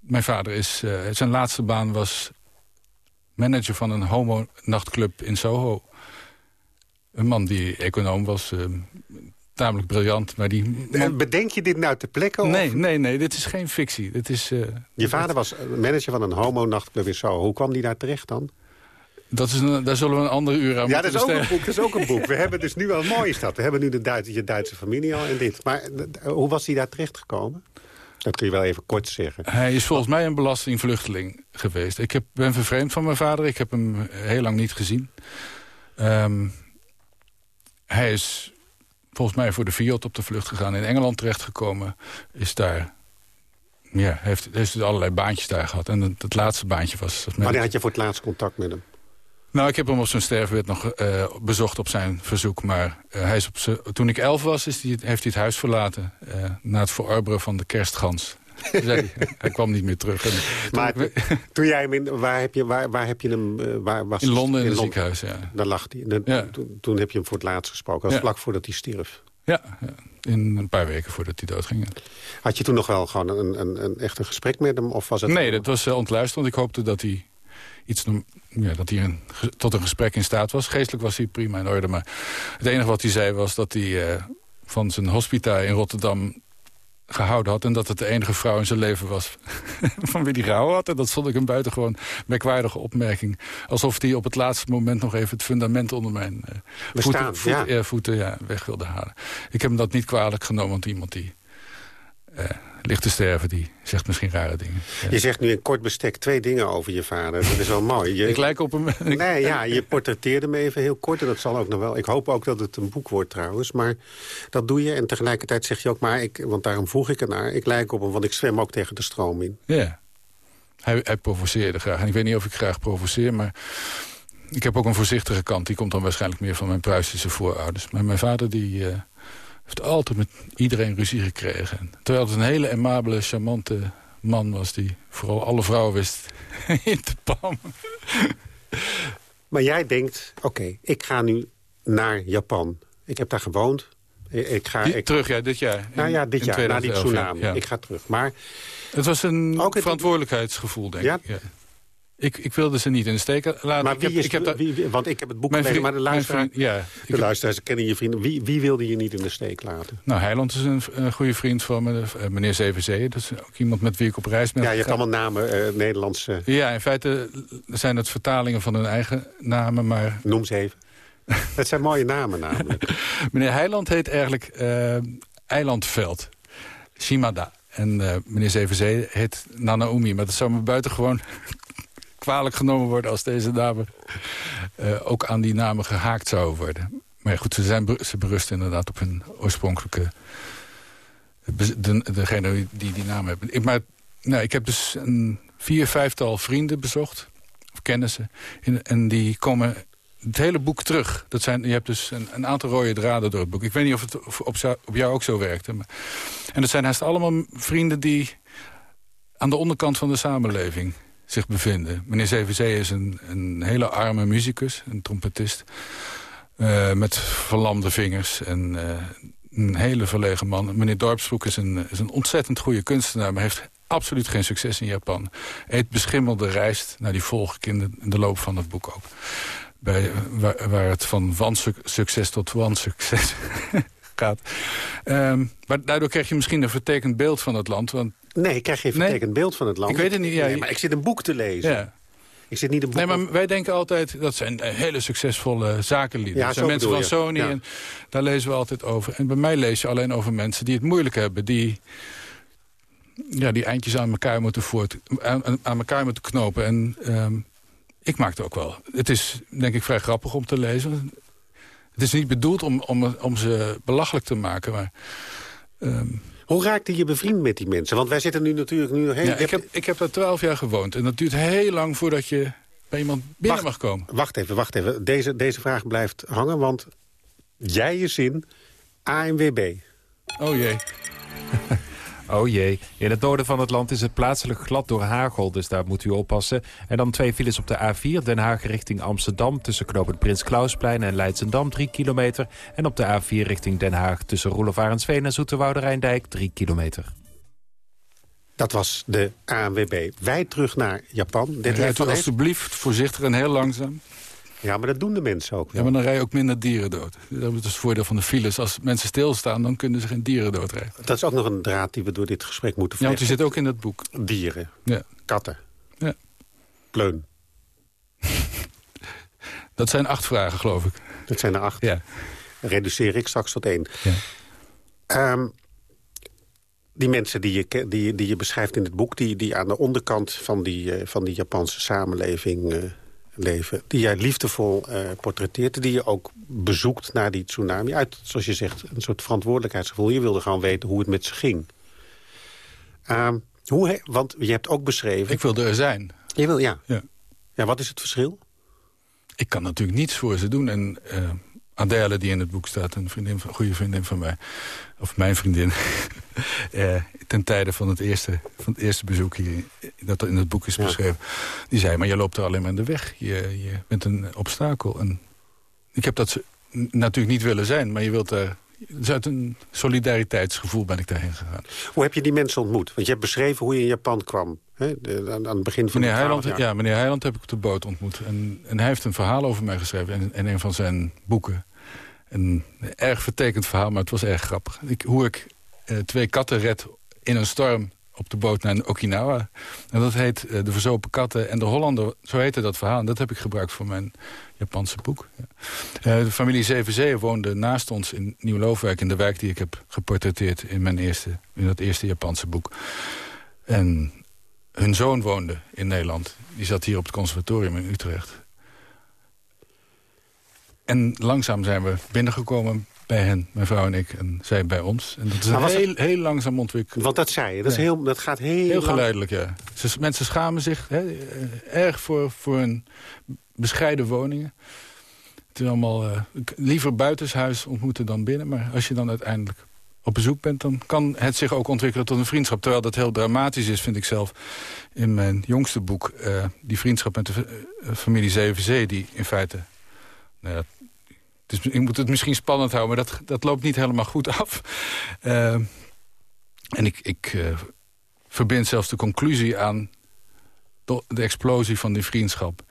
mijn vader is... eh, zijn laatste baan was manager van een homo-nachtclub in Soho. Een man die econoom was, ehm, tamelijk briljant. Maar die En bedenk je dit nou ter plekke? of- Nee, nee, nee, dit is geen fictie. Dit is, eh, Je vader was manager van een homo-nachtclub in Soho. Hoe kwam die daar terecht dan? Dat is een, daar zullen we een ander uur aan Ja, moeten dat is, ook een boek, dat is ook een boek. We hebben dus nu wel een mooie stad. We hebben nu de Duitse, je Duitse familie al en dit. Maar hoe was hij daar terecht gekomen? Dat kun je wel even kort zeggen. Hij is volgens mij een belastingvluchteling geweest. Ik heb, ben vervreemd van mijn vader. Ik heb hem heel lang niet gezien. Ehm, hij is volgens mij voor de Fiat op de vlucht gegaan. In Engeland terechtgekomen. Is daar... Ja, heeft, heeft dus allerlei baantjes daar gehad. En het, het laatste baantje was... Wanneer had je voor het laatst contact met hem? Nou, ik heb hem op zijn sterfbed nog eh, bezocht op zijn verzoek. Maar eh, hij is op toen ik elf was, is heeft hij het huis verlaten. eh, na het verorberen van de kerstgans. Dus hij, hij kwam niet meer terug. En toen Maar ik- toen jij hem in, waar heb je, waar, waar heb je hem, waar was in Londen in het? het ziekenhuis, ja. Daar lag hij. Dan- Ja. toen, toen heb je hem voor het laatst gesproken. Ja. vlak voordat hij stierf. Ja, in een paar weken voordat hij doodging. Had je toen nog wel gewoon een, een, een, echt een gesprek met hem? Of was het Nee, dat was ontluisterend. Ik hoopte dat hij, iets, ja, dat hij een, tot een gesprek in staat was. Geestelijk was hij prima in orde. Maar het enige wat hij zei was dat hij eh, van zijn hospita in Rotterdam gehouden had... en dat het de enige vrouw in zijn leven was van wie hij gehouden had. En dat vond ik een buitengewoon merkwaardige opmerking. Alsof hij op het laatste moment nog even het fundament onder mijn eh, Bestaan, voeten, ja. eh, voeten ja, weg wilde halen. Ik heb hem dat niet kwalijk genomen, want iemand die eh, ligt te sterven... die zegt misschien rare dingen. Ja. Je zegt nu in kort bestek twee dingen over je vader. Dat is wel mooi. Je, Ik lijk op hem. Nee, ja, je portretteerde me even heel kort. En dat zal ook nog wel. Ik hoop ook dat het een boek wordt trouwens. Maar dat doe je. En tegelijkertijd zeg je ook maar... Ik, want daarom vroeg ik ernaar. Ik lijk op hem, want ik zwem ook tegen de stroom in. Ja. Hij, hij provoceerde graag. En ik weet niet of ik graag provoceer, maar... Ik heb ook een voorzichtige kant. Die komt dan waarschijnlijk meer van mijn Pruisische voorouders. Maar mijn vader die, eh, heeft altijd met iedereen ruzie gekregen. Terwijl het een hele aimabele, charmante man was... die vooral alle vrouwen wist in te palmen. Maar jij denkt, oké, ik ga nu naar Japan. Ik heb daar gewoond. Ik, ga, ik, terug, ja, dit jaar. In- nou ja, dit jaar, na die 2011, tsunami. ja. Ik ga terug. Maar Het was een Ook verantwoordelijkheidsgevoel, denk Ja? ik. Ja. Ik, ik wilde ze niet in de steek laten. Maar ik heb, is, ik heb wie, want ik heb het boek mijn gelezen, maar de mijn luisteraar, vriend- ja, ik de heb- luisteraars kennen je vrienden. Wie, wie wilde je niet in de steek laten? Nou, Heiland is een, een goede vriend van me, eh, meneer Zevenzee. Dat is ook iemand met wie ik op reis ben Ja, je hebt allemaal namen, eh, Nederlandse, Ja, in feite zijn het vertalingen van hun eigen namen. Maar noem ze even. Het zijn mooie namen namelijk. meneer Heiland heet eigenlijk eh, Eilandveld. Shimada. En meneer Zevenzee heet Nanaumi. Maar dat zou me buitengewoon kwalijk genomen worden... als deze namen eh, ook aan die namen gehaakt zouden worden. Maar goed, ze, zijn, ze berusten inderdaad op hun oorspronkelijke... De, degene die die naam hebben. Ik, maar, nou, ik heb dus een vier, vijftal vrienden bezocht. of kennissen. In, en die komen het hele boek terug. Dat zijn, je hebt dus een, een, aantal rode draden door het boek. Ik weet niet of het op, op jou ook zo werkte. Maar, en dat zijn haast allemaal vrienden die aan de onderkant van de samenleving zich bevinden. Meneer CVC is een, een hele arme muzikus, een trompetist... Uh, met verlamde vingers en uh, een hele verlegen man. Meneer Dorpsbroek is een, is een ontzettend goede kunstenaar... maar heeft absoluut geen succes in Japan. Eet beschimmelde rijst. Nou, die volg in de, loop van het boek ook. Bij, waar, waar het van wansucces tot wansucces gaat. Um, maar daardoor krijg je misschien een vertekend beeld van het land. Want Nee, ik krijg geen vertekend beeld van het land. Ik weet het niet. Ja, nee, maar ik zit een boek te lezen. Ja. Ik zit niet een boek nee, maar wij denken altijd, dat zijn hele succesvolle zakenlieden. Ja, dat zijn mensen van Sony en daar lezen we altijd over. En bij mij lees je alleen over mensen die het moeilijk hebben. Die, ja, die eindjes aan elkaar moeten, voort, aan, aan elkaar moeten knopen. En um, ik maak het ook wel. Het is, denk ik, vrij grappig om te lezen. Het is niet bedoeld om, om, om ze belachelijk te maken, maar... Um, hoe raakte je bevriend met die mensen? Want wij zitten nu natuurlijk... Nu heel, ja, ik, heb, ik heb daar twaalf jaar gewoond. En dat duurt heel lang voordat je bij iemand binnen mag komen. Wacht even, wacht even. Deze, deze vraag blijft hangen, want jij je zin ANWB. Oh jee. Oh jee. In het noorden van het land is het plaatselijk glad door hagel, dus daar moet u oppassen. En dan twee files op de A4, Den Haag richting Amsterdam... tussen knooppunt Prins Klausplein en Leidsendam, 3 kilometer. En op de A4 richting Den Haag tussen Roelof Arendsveen en Zoeterwoude Rijndijk, 3 kilometer. Dat was de ANWB. Wij terug naar Japan. Dit Rijdt u alstublieft voorzichtig en heel langzaam. Ja, maar dat doen de mensen ook. Ja, maar dan rij je ook minder dieren dood. Dat is het voordeel van de files. Als mensen stilstaan, dan kunnen ze geen dieren doodrijden. Dat is ook nog een draad die we door dit gesprek moeten vlechten. Ja, want die zit ook in het boek. Dieren. Ja. Katten. Ja. Pleun. dat zijn acht vragen, geloof ik. Dat zijn er acht. Ja. reduceer ik straks tot één. Ja. Um, die mensen die je, die, die je beschrijft in het boek... die, die aan de onderkant van die, uh, van die Japanse samenleving... Uh, leven. Die jij liefdevol uh, portretteert. Die je ook bezoekt naar die tsunami. Uit, zoals je zegt, een soort verantwoordelijkheidsgevoel. Je wilde gewoon weten hoe het met ze ging. Uh, hoe want je hebt ook beschreven... Ik wilde er zijn. Je wil, ja. ja. Ja, wat is het verschil? Ik kan natuurlijk niets voor ze doen. En uh, Adele, die in het boek staat, een, vriendin, een goede vriendin van mij... of mijn vriendin, uh, ten tijde van het, eerste, van het eerste bezoek hier... dat er in het boek is beschreven... die zei, maar je loopt er alleen maar in de weg. Je, je bent een obstakel. En ik heb dat natuurlijk niet willen zijn, maar je wilt er... Dus uit een solidariteitsgevoel ben ik daarheen gegaan. Hoe heb je die mensen ontmoet? Want je hebt beschreven hoe je in Japan kwam. Hè? aan, aan, het begin van meneer Heiland, Ja, meneer Heiland heb ik op de boot ontmoet. En, en hij heeft een verhaal over mij geschreven in, in een van zijn boeken. Een erg vertekend verhaal, maar het was erg grappig. Ik, hoe ik eh, twee katten red in een storm op de boot naar Okinawa. En dat heet uh, De Verzopen Katten en de Hollander. Zo heette dat verhaal. En dat heb ik gebruikt voor mijn Japanse boek. Uh, de familie Zevenzee woonde naast ons in Nieuw-Loofwijk... in de wijk die ik heb geportretteerd in, mijn eerste, in dat eerste Japanse boek. En hun zoon woonde in Nederland. Die zat hier op het conservatorium in Utrecht. En langzaam zijn we binnengekomen bij hen, mijn vrouw en ik, en zij bij ons. En dat is een heel, heel langzaam ontwikkeld. Want dat zei je, dat, is heel, dat gaat heel... Heel geleidelijk, ja. mensen schamen zich hè, eh, erg voor, voor hun bescheiden woningen. Het is allemaal uh, liever buitenshuis ontmoeten dan binnen. Maar als je dan uiteindelijk op bezoek bent... dan kan het zich ook ontwikkelen tot een vriendschap. Terwijl dat heel dramatisch is, vind ik zelf, in mijn jongste boek. Uh, die vriendschap met de familie Zevenzee, die in feite... Nou ja, dus ik moet het misschien spannend houden, maar dat, dat loopt niet helemaal goed af. Uh, en ik, ik uh, verbind zelfs de conclusie aan de, explosie van die vriendschap.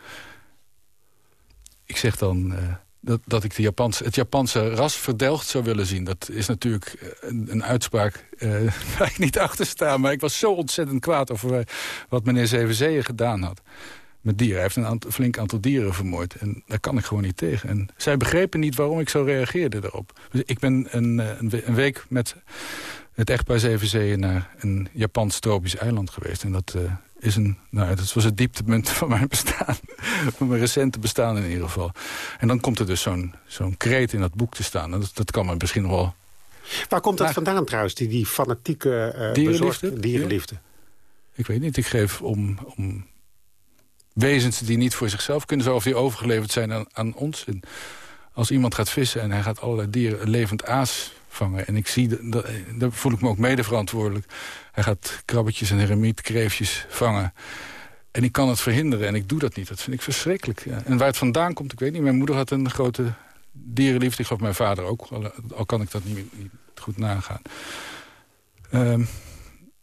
Ik zeg dan uh, dat, dat ik de het Japanse ras verdelgd zou willen zien. Dat is natuurlijk een, een uitspraak waar ik niet achter sta. Maar ik was zo ontzettend kwaad over wat meneer Zevenzeeën gedaan had met dieren. Hij heeft een aantal, flink aantal dieren vermoord. En daar kan ik gewoon niet tegen. En zij begrepen niet waarom ik zo reageerde daarop. Dus ik ben een, eh, een week met het echtpaar Zevenzeeën... naar een Japans tropisch eiland geweest. En dat, uh, is een, nou, dat was het dieptepunt van mijn bestaan. van mijn recente bestaan in ieder geval. En dan komt er dus zo'n zo'n kreet in dat boek te staan. En dat, dat kan me misschien wel... Waar komt dat vandaan trouwens, die, die fanatieke uh, dierenliefde? dierenliefde? Ik weet niet, ik geef om, om wezens die niet voor zichzelf kunnen zorgen... of die overgeleverd zijn aan, aan ons. En als iemand gaat vissen en hij gaat allerlei dieren levend aas vangen... en ik zie, dat, daar voel ik me ook mede verantwoordelijk. Hij gaat krabbetjes en heremiet, kreefjes vangen. En ik kan het verhinderen en ik doe dat niet. Dat vind ik verschrikkelijk. Ja. En waar het vandaan komt, ik weet niet. Mijn moeder had een grote dierenliefde. Ik gaf mijn vader ook, al, kan ik dat niet, niet goed nagaan. Um,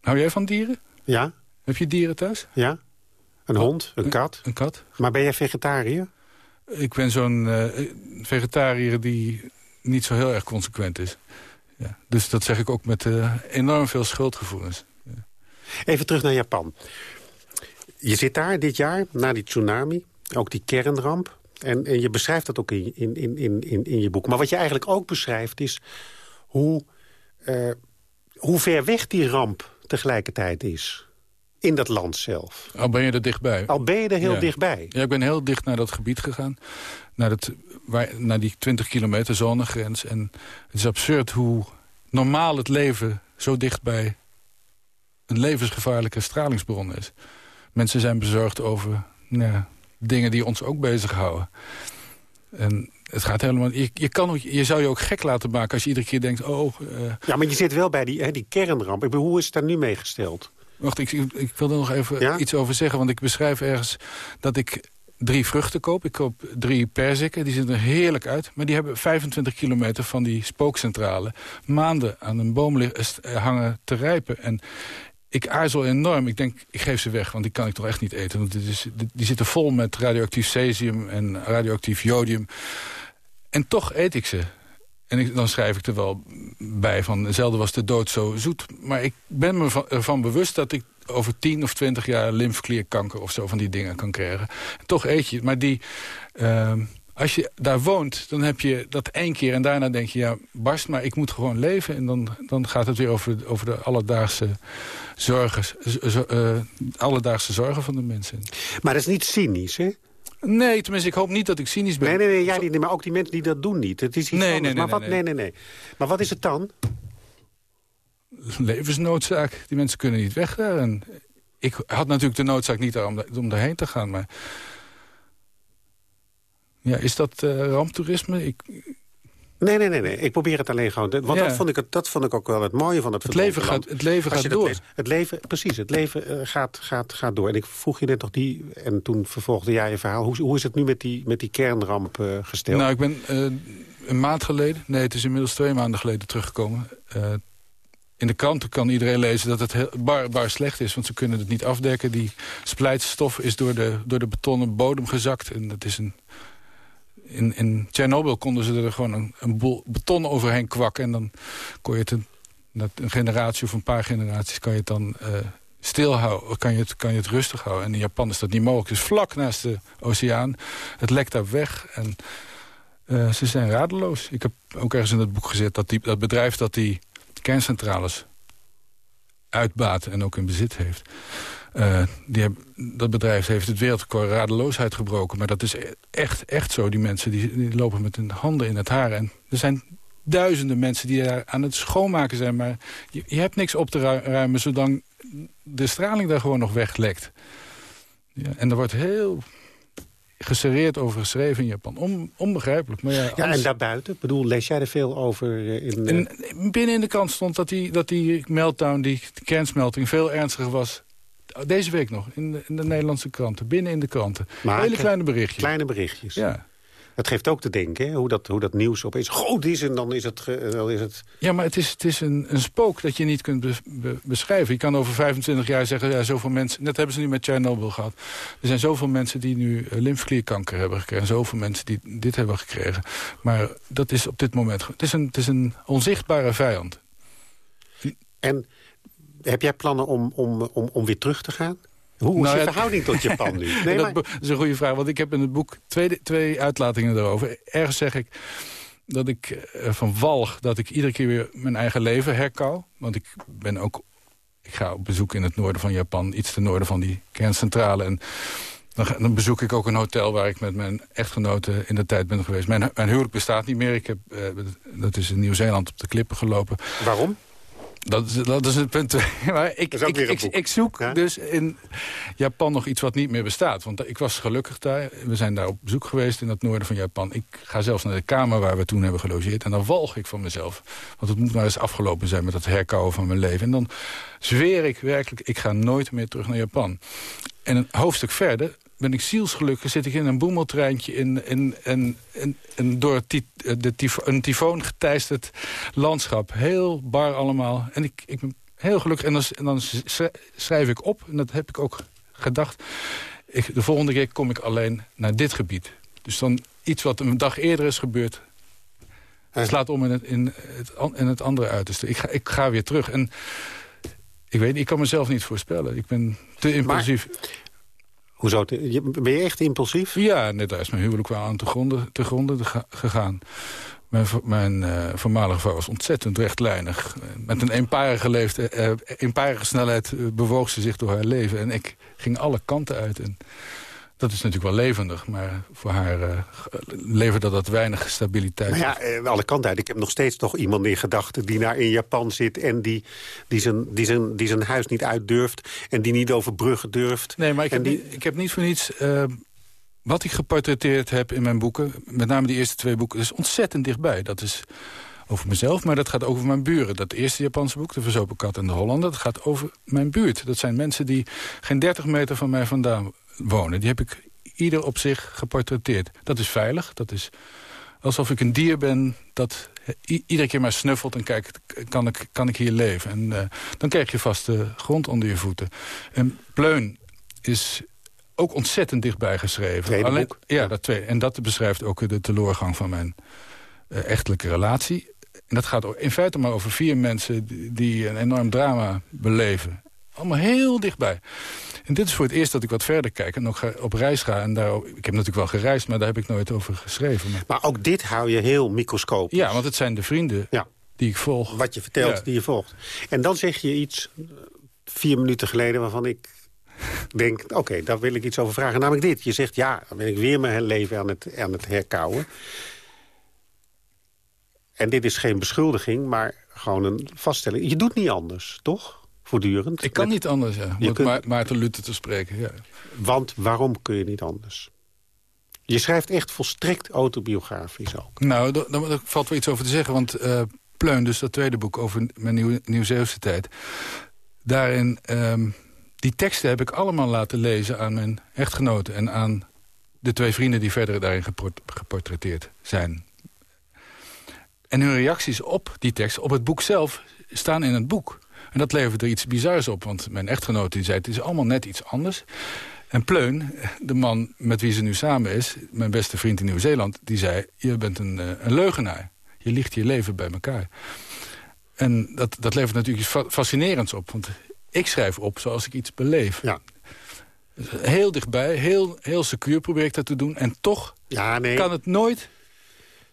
hou jij van dieren? Ja. Heb je dieren thuis? Ja. Een hond, een kat. Een kat. Maar ben jij vegetariër? Ik ben zo'n uh, vegetariër die niet zo heel erg consequent is. Ja. Dus dat zeg ik ook met uh, enorm veel schuldgevoelens. Ja. Even terug naar Japan. Je zit daar dit jaar, na die tsunami, ook die kernramp. En, en je beschrijft dat ook in, in, in, in, in je boek. Maar wat je eigenlijk ook beschrijft is hoe, uh, hoe ver weg die ramp tegelijkertijd is in dat land zelf. Al ben je er dichtbij. Al ben je er heel dichtbij. Ja, ik ben heel dicht naar dat gebied gegaan. Naar, het, waar, naar die 20 kilometer zonegrens. En het is absurd hoe normaal het leven zo dichtbij een levensgevaarlijke stralingsbron is. Mensen zijn bezorgd over ja, dingen die ons ook bezighouden. En het gaat helemaal... Je, je, kan, je zou je ook gek laten maken als je iedere keer denkt... oh. Uh... Ja, maar je zit wel bij die, hè, die kernramp. Ik bedoel, hoe is het daar nu mee gesteld? Wacht, ik, ik, wil er nog even iets over zeggen. Want ik beschrijf ergens dat ik drie vruchten koop. Ik koop drie perziken, die zien er heerlijk uit. Maar die hebben 25 kilometer van die spookcentrale... maanden aan een boom hangen te rijpen. En ik aarzel enorm. Ik denk, ik geef ze weg, want die kan ik toch echt niet eten. Want dit is, die zitten vol met radioactief cesium en radioactief jodium. En toch eet ik ze. En ik, dan schrijf ik er wel bij van, zelden was de dood zo zoet. Maar ik ben me ervan bewust dat ik over 10 of 20 jaar lymfklierkanker of zo van die dingen kan krijgen. En toch eet je Maar die, uh, als je daar woont, dan heb je dat één keer... en daarna denk je, ja, barst, maar ik moet gewoon leven. En dan, dan gaat het weer over, over de alledaagse zorgen, uh, alledaagse zorgen van de mensen. Maar dat is niet cynisch, hè? Nee, tenminste, ik hoop niet dat ik cynisch ben. Nee, nee, nee, jij niet, maar ook die mensen die dat doen niet. Het is iets nee, anders. Nee, maar nee, wat, nee, nee, nee. Maar wat is het dan? Levensnoodzaak. Die mensen kunnen niet weg daar. En ik had natuurlijk de noodzaak niet om, om daarheen te gaan, maar... Ja, is dat uh, ramptoerisme? Ik, Nee, nee, nee, nee. Ik probeer het alleen gewoon. Want dat, vond ik, dat vond ik ook wel het mooie van het Het leven gaat, het leven gaat door. het leven, precies, het leven uh, gaat, gaat, gaat door. En ik vroeg je net nog die... En toen vervolgde jij je verhaal. Hoe, hoe is het nu met die, met die kernramp uh, gesteld? Nou, ik ben uh, een maand geleden... Nee, het is inmiddels twee maanden geleden teruggekomen. in de kranten kan iedereen lezen dat het heel bar, bar, slecht is. Want ze kunnen het niet afdekken. Die splijtstof is door de, door de betonnen bodem gezakt. En dat is een in, in Tsjernobyl konden ze er gewoon een, een boel beton overheen kwakken. En dan kon je het een, een generatie of een paar generaties kan je het dan uh, stilhouden. Kan je, het, kan je het rustig houden. En in Japan is dat niet mogelijk. Dus vlak naast de oceaan. Het lekt daar weg. En uh, ze zijn radeloos. Ik heb ook ergens in het boek gezet dat die, dat bedrijf dat die kerncentrales uitbaat en ook in bezit heeft... Uh, die heb, dat bedrijf heeft het wereldrecord radeloosheid gebroken. Maar dat is echt, echt zo. Die mensen die, die, lopen met hun handen in het haar. En er zijn duizenden mensen die daar aan het schoonmaken zijn. Maar je, je hebt niks op te ruimen zolang de straling daar gewoon nog weglekt. Ja, en er wordt heel geserreerd over geschreven in Japan. On, onbegrijpelijk. Maar ja, ja, en daarbuiten? Ik bedoel, lees jij er veel over? Eh, in, uh... binnen in de krant stond dat die, dat die meltdown, die kernsmelting, veel ernstiger was deze week nog, in de, in de, Nederlandse kranten. Binnen in de kranten. Maar, Hele kleine berichtjes. Kleine berichtjes. Ja. Het geeft ook te denken, hè? Hoe, dat, hoe dat nieuws opeens groot is en dan is het... Dan is het... Ja, maar het is, het is een, een spook dat je niet kunt beschrijven. Je kan over 25 jaar zeggen, ja, zoveel mensen... Net hebben ze nu met Chernobyl gehad. Er zijn zoveel mensen die nu uh, lymfklierkanker hebben gekregen. Zoveel mensen die dit hebben gekregen. Maar dat is op dit moment... Het is een, het is een onzichtbare vijand. En heb jij plannen om, om, om, om weer terug te gaan? Hoe is nou, je verhouding tot Japan nu? Nee, dat, maar... is een goede vraag, want ik heb in het boek twee, twee uitlatingen erover. Ergens zeg ik dat ik uh, van walg dat ik iedere keer weer mijn eigen leven herkou. Want ik ben ook... Ik ga op bezoek in het noorden van Japan, iets ten noorden van die kerncentrale. En dan, dan, bezoek ik ook een hotel waar ik met mijn echtgenote in de tijd ben geweest. Mijn, mijn huwelijk bestaat niet meer. Ik heb, uh, dat is in Nieuw-Zeeland op de klippen gelopen. Waarom? Dat is, dat is het punt. Maar ik, ik, ik, ik, zoek dus in Japan nog iets wat niet meer bestaat. Want ik was gelukkig daar. We zijn daar op bezoek geweest in het noorden van Japan. Ik ga zelfs naar de kamer waar we toen hebben gelogeerd. En dan walg ik van mezelf. Want het moet maar eens afgelopen zijn met het herkouwen van mijn leven. En dan zweer ik werkelijk, ik ga nooit meer terug naar Japan. En een hoofdstuk verder ben ik zielsgelukkig, zit ik in een boemeltreintje... in, in, in, in, door de een tyfoon geteisterd landschap. Heel bar allemaal. En ik, ik ben heel gelukkig. En dan, en dan schrijf ik op, en dat heb ik ook gedacht... Ik, de volgende keer kom ik alleen naar dit gebied. Dus dan iets wat een dag eerder is gebeurd... slaat om in het, in het, in het andere uiterste. Ik ga, ik ga weer terug. En ik weet, ik kan mezelf niet voorspellen. Ik ben te impulsief. Hoezo? Ben je echt impulsief? Ja, net daar is mijn huwelijk wel aan te gronden, te gronden gegaan. Mijn, mijn uh, voormalige vrouw was ontzettend rechtlijnig. Met een eenparige, leefde, uh, eenparige snelheid uh, bewoog ze zich door haar leven. En ik ging alle kanten uit. En dat is natuurlijk wel levendig, maar voor haar uh, leverde dat weinig stabiliteit. Maar ja, uh, alle kanten uit. Ik heb nog steeds toch iemand in gedachten die naar in Japan zit... en die, die, zijn, die, zijn, die zijn huis niet uit durft en die niet over bruggen durft. Nee, maar ik, heb, niet, ik heb niet voor niets... Uh, wat ik geportretteerd heb in mijn boeken, met name die eerste twee boeken... is ontzettend dichtbij. Dat is over mezelf, maar dat gaat over mijn buren. Dat eerste Japanse boek, De Verzopen Kat en de Hollander... dat gaat over mijn buurt. Dat zijn mensen die geen 30 meter van mij vandaan wonen. Die heb ik ieder op zich geportretteerd. Dat is veilig. Dat is alsof ik een dier ben dat iedere keer maar snuffelt en kijkt, kan ik, kan ik hier leven? En uh, dan krijg je vast de grond onder je voeten. En Pleun is ook ontzettend dichtbij geschreven. Tweede Alleen, boek. Ja, dat twee. En dat beschrijft ook de teleurgang van mijn uh, echtelijke relatie. En dat gaat in feite maar over vier mensen die een enorm drama beleven. Allemaal heel dichtbij. En dit is voor het eerst dat ik wat verder kijk en nog op reis ga. En daar, ik heb natuurlijk wel gereisd, maar daar heb ik nooit over geschreven. Maar, ook dit hou je heel microscopisch. Ja, want het zijn de vrienden ja. die ik volg. Wat je vertelt, die je volgt. En dan zeg je iets, vier minuten geleden, waarvan ik denk... oké, daar wil ik iets over vragen. Namelijk dit. Je zegt, ja, dan ben ik weer mijn leven aan het, aan het herkouwen. En dit is geen beschuldiging, maar gewoon een vaststelling. Je doet niet anders, toch? Voortdurend. Ik kan niet anders, ja. Om kunt... Maarten Luther te spreken, ja. Want waarom kun je niet anders? Je schrijft echt volstrekt autobiografisch ook. Nou, daar, valt wel iets over te zeggen. Want uh, Pleun, dus dat tweede boek over mijn nieuw, Nieuw-Zeeuwse tijd... daarin, um, die teksten heb ik allemaal laten lezen aan mijn echtgenoten... en aan de twee vrienden die verder daarin geportretteerd zijn. En hun reacties op die tekst, op het boek zelf, staan in het boek. En dat leverde iets bizars op, want mijn echtgenoot die zei... het is allemaal net iets anders. En Pleun, de man met wie ze nu samen is... mijn beste vriend in Nieuw-Zeeland, die zei... je bent een, eh, een leugenaar. Je ligt je leven bij elkaar. En dat, dat levert natuurlijk iets fascinerends op. Want ik schrijf op zoals ik iets beleef. Ja. Heel dichtbij, heel, heel secuur probeer ik dat te doen. En toch ja, nee. kan het nooit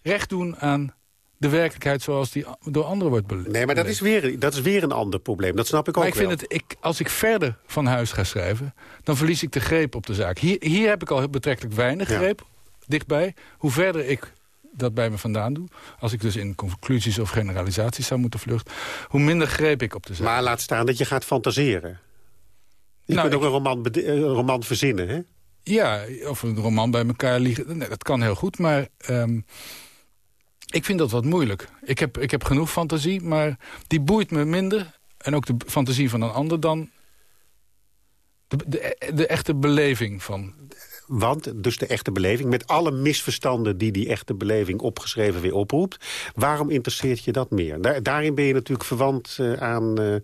recht doen aan de werkelijkheid zoals die door anderen wordt beleefd. Nee, maar dat is, weer, dat is weer een ander probleem. Dat snap ik ook maar ik vind Het, ik, als ik verder van huis ga schrijven... dan verlies ik de greep op de zaak. Hier, hier heb ik al betrekkelijk weinig greep dichtbij. Hoe verder ik dat bij me vandaan doe... als ik dus in conclusies of generalisaties zou moeten vluchten... hoe minder greep ik op de zaak. Maar laat staan dat je gaat fantaseren. Je nou, kunt ook een, roman een roman verzinnen, hè? Ja, of een roman bij elkaar liggen. Nee, dat kan heel goed, maar... Um, ik vind dat wat moeilijk. Ik heb, ik heb genoeg fantasie, maar die boeit me minder... en ook de fantasie van een ander dan de, de, de echte beleving van... Want, dus de echte beleving, met alle misverstanden... die die echte beleving opgeschreven weer oproept... waarom interesseert je dat meer? Daar, daarin ben je natuurlijk verwant uh, aan... Uh,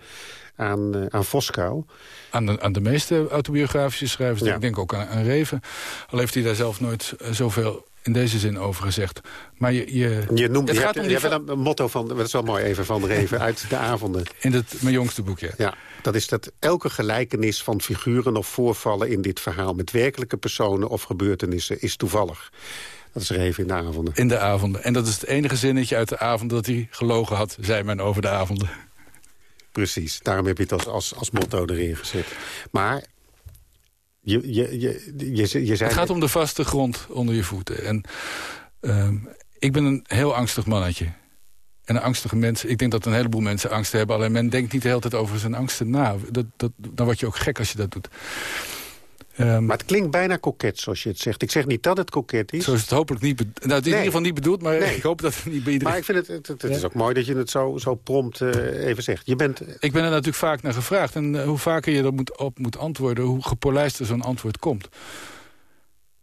aan, uh, aan Voskou. Aan de, aan de meeste autobiografische schrijvers. Ja. Ik denk ook aan, aan Reven. Al heeft hij daar zelf nooit zoveel in deze zin over gezegd. Maar je, je, je noemt, het je gaat hebt, om een motto van, dat is wel mooi even van Reven, uit de avonden. In het, mijn jongste boekje. Ja, dat is dat elke gelijkenis van figuren of voorvallen in dit verhaal... met werkelijke personen of gebeurtenissen is toevallig. Dat is Reven in de avonden. In de avonden. En dat is het enige zinnetje uit de avond dat hij gelogen had, zei men over de avonden. Precies, daarom heb je het als, als, als motto erin gezet. Maar je, je, je, je, je zei... Het gaat om de vaste grond onder je voeten. En uh, ik ben een heel angstig mannetje. En een angstige mensen, ik denk dat een heleboel mensen angsten hebben. Alleen men denkt niet de hele tijd over zijn angsten na. Dat, dat, dan word je ook gek als je dat doet. Um, maar het klinkt bijna koket, zoals je het zegt. Ik zeg niet dat het koket is. Zo is het hopelijk niet, nou, het is in ieder geval niet bedoeld, maar ik hoop dat het niet bij iedereen... Maar ik vind het, het, het is ook mooi dat je het zo, zo prompt uh, even zegt. Je bent... Ik ben er natuurlijk vaak naar gevraagd. En uh, hoe vaker je er moet, op moet antwoorden, hoe gepolijster zo'n antwoord komt.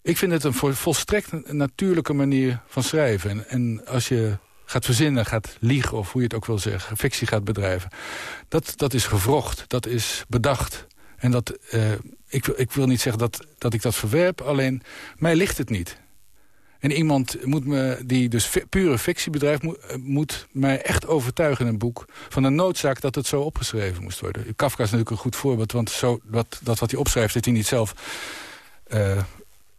Ik vind het een volstrekt natuurlijke manier van schrijven. En, en als je gaat verzinnen, gaat liegen... of hoe je het ook wil zeggen, fictie gaat bedrijven... dat, dat is gevrocht, dat is bedacht. En dat, uh, ik, ik wil niet zeggen dat, dat ik dat verwerp, alleen mij ligt het niet. En iemand moet me, die dus pure fictie bedrijft... Moet, eh, moet, mij echt overtuigen in een boek... van de noodzaak dat het zo opgeschreven moest worden. Kafka is natuurlijk een goed voorbeeld... want zo, wat, dat wat hij opschrijft, heeft hij niet zelf uh,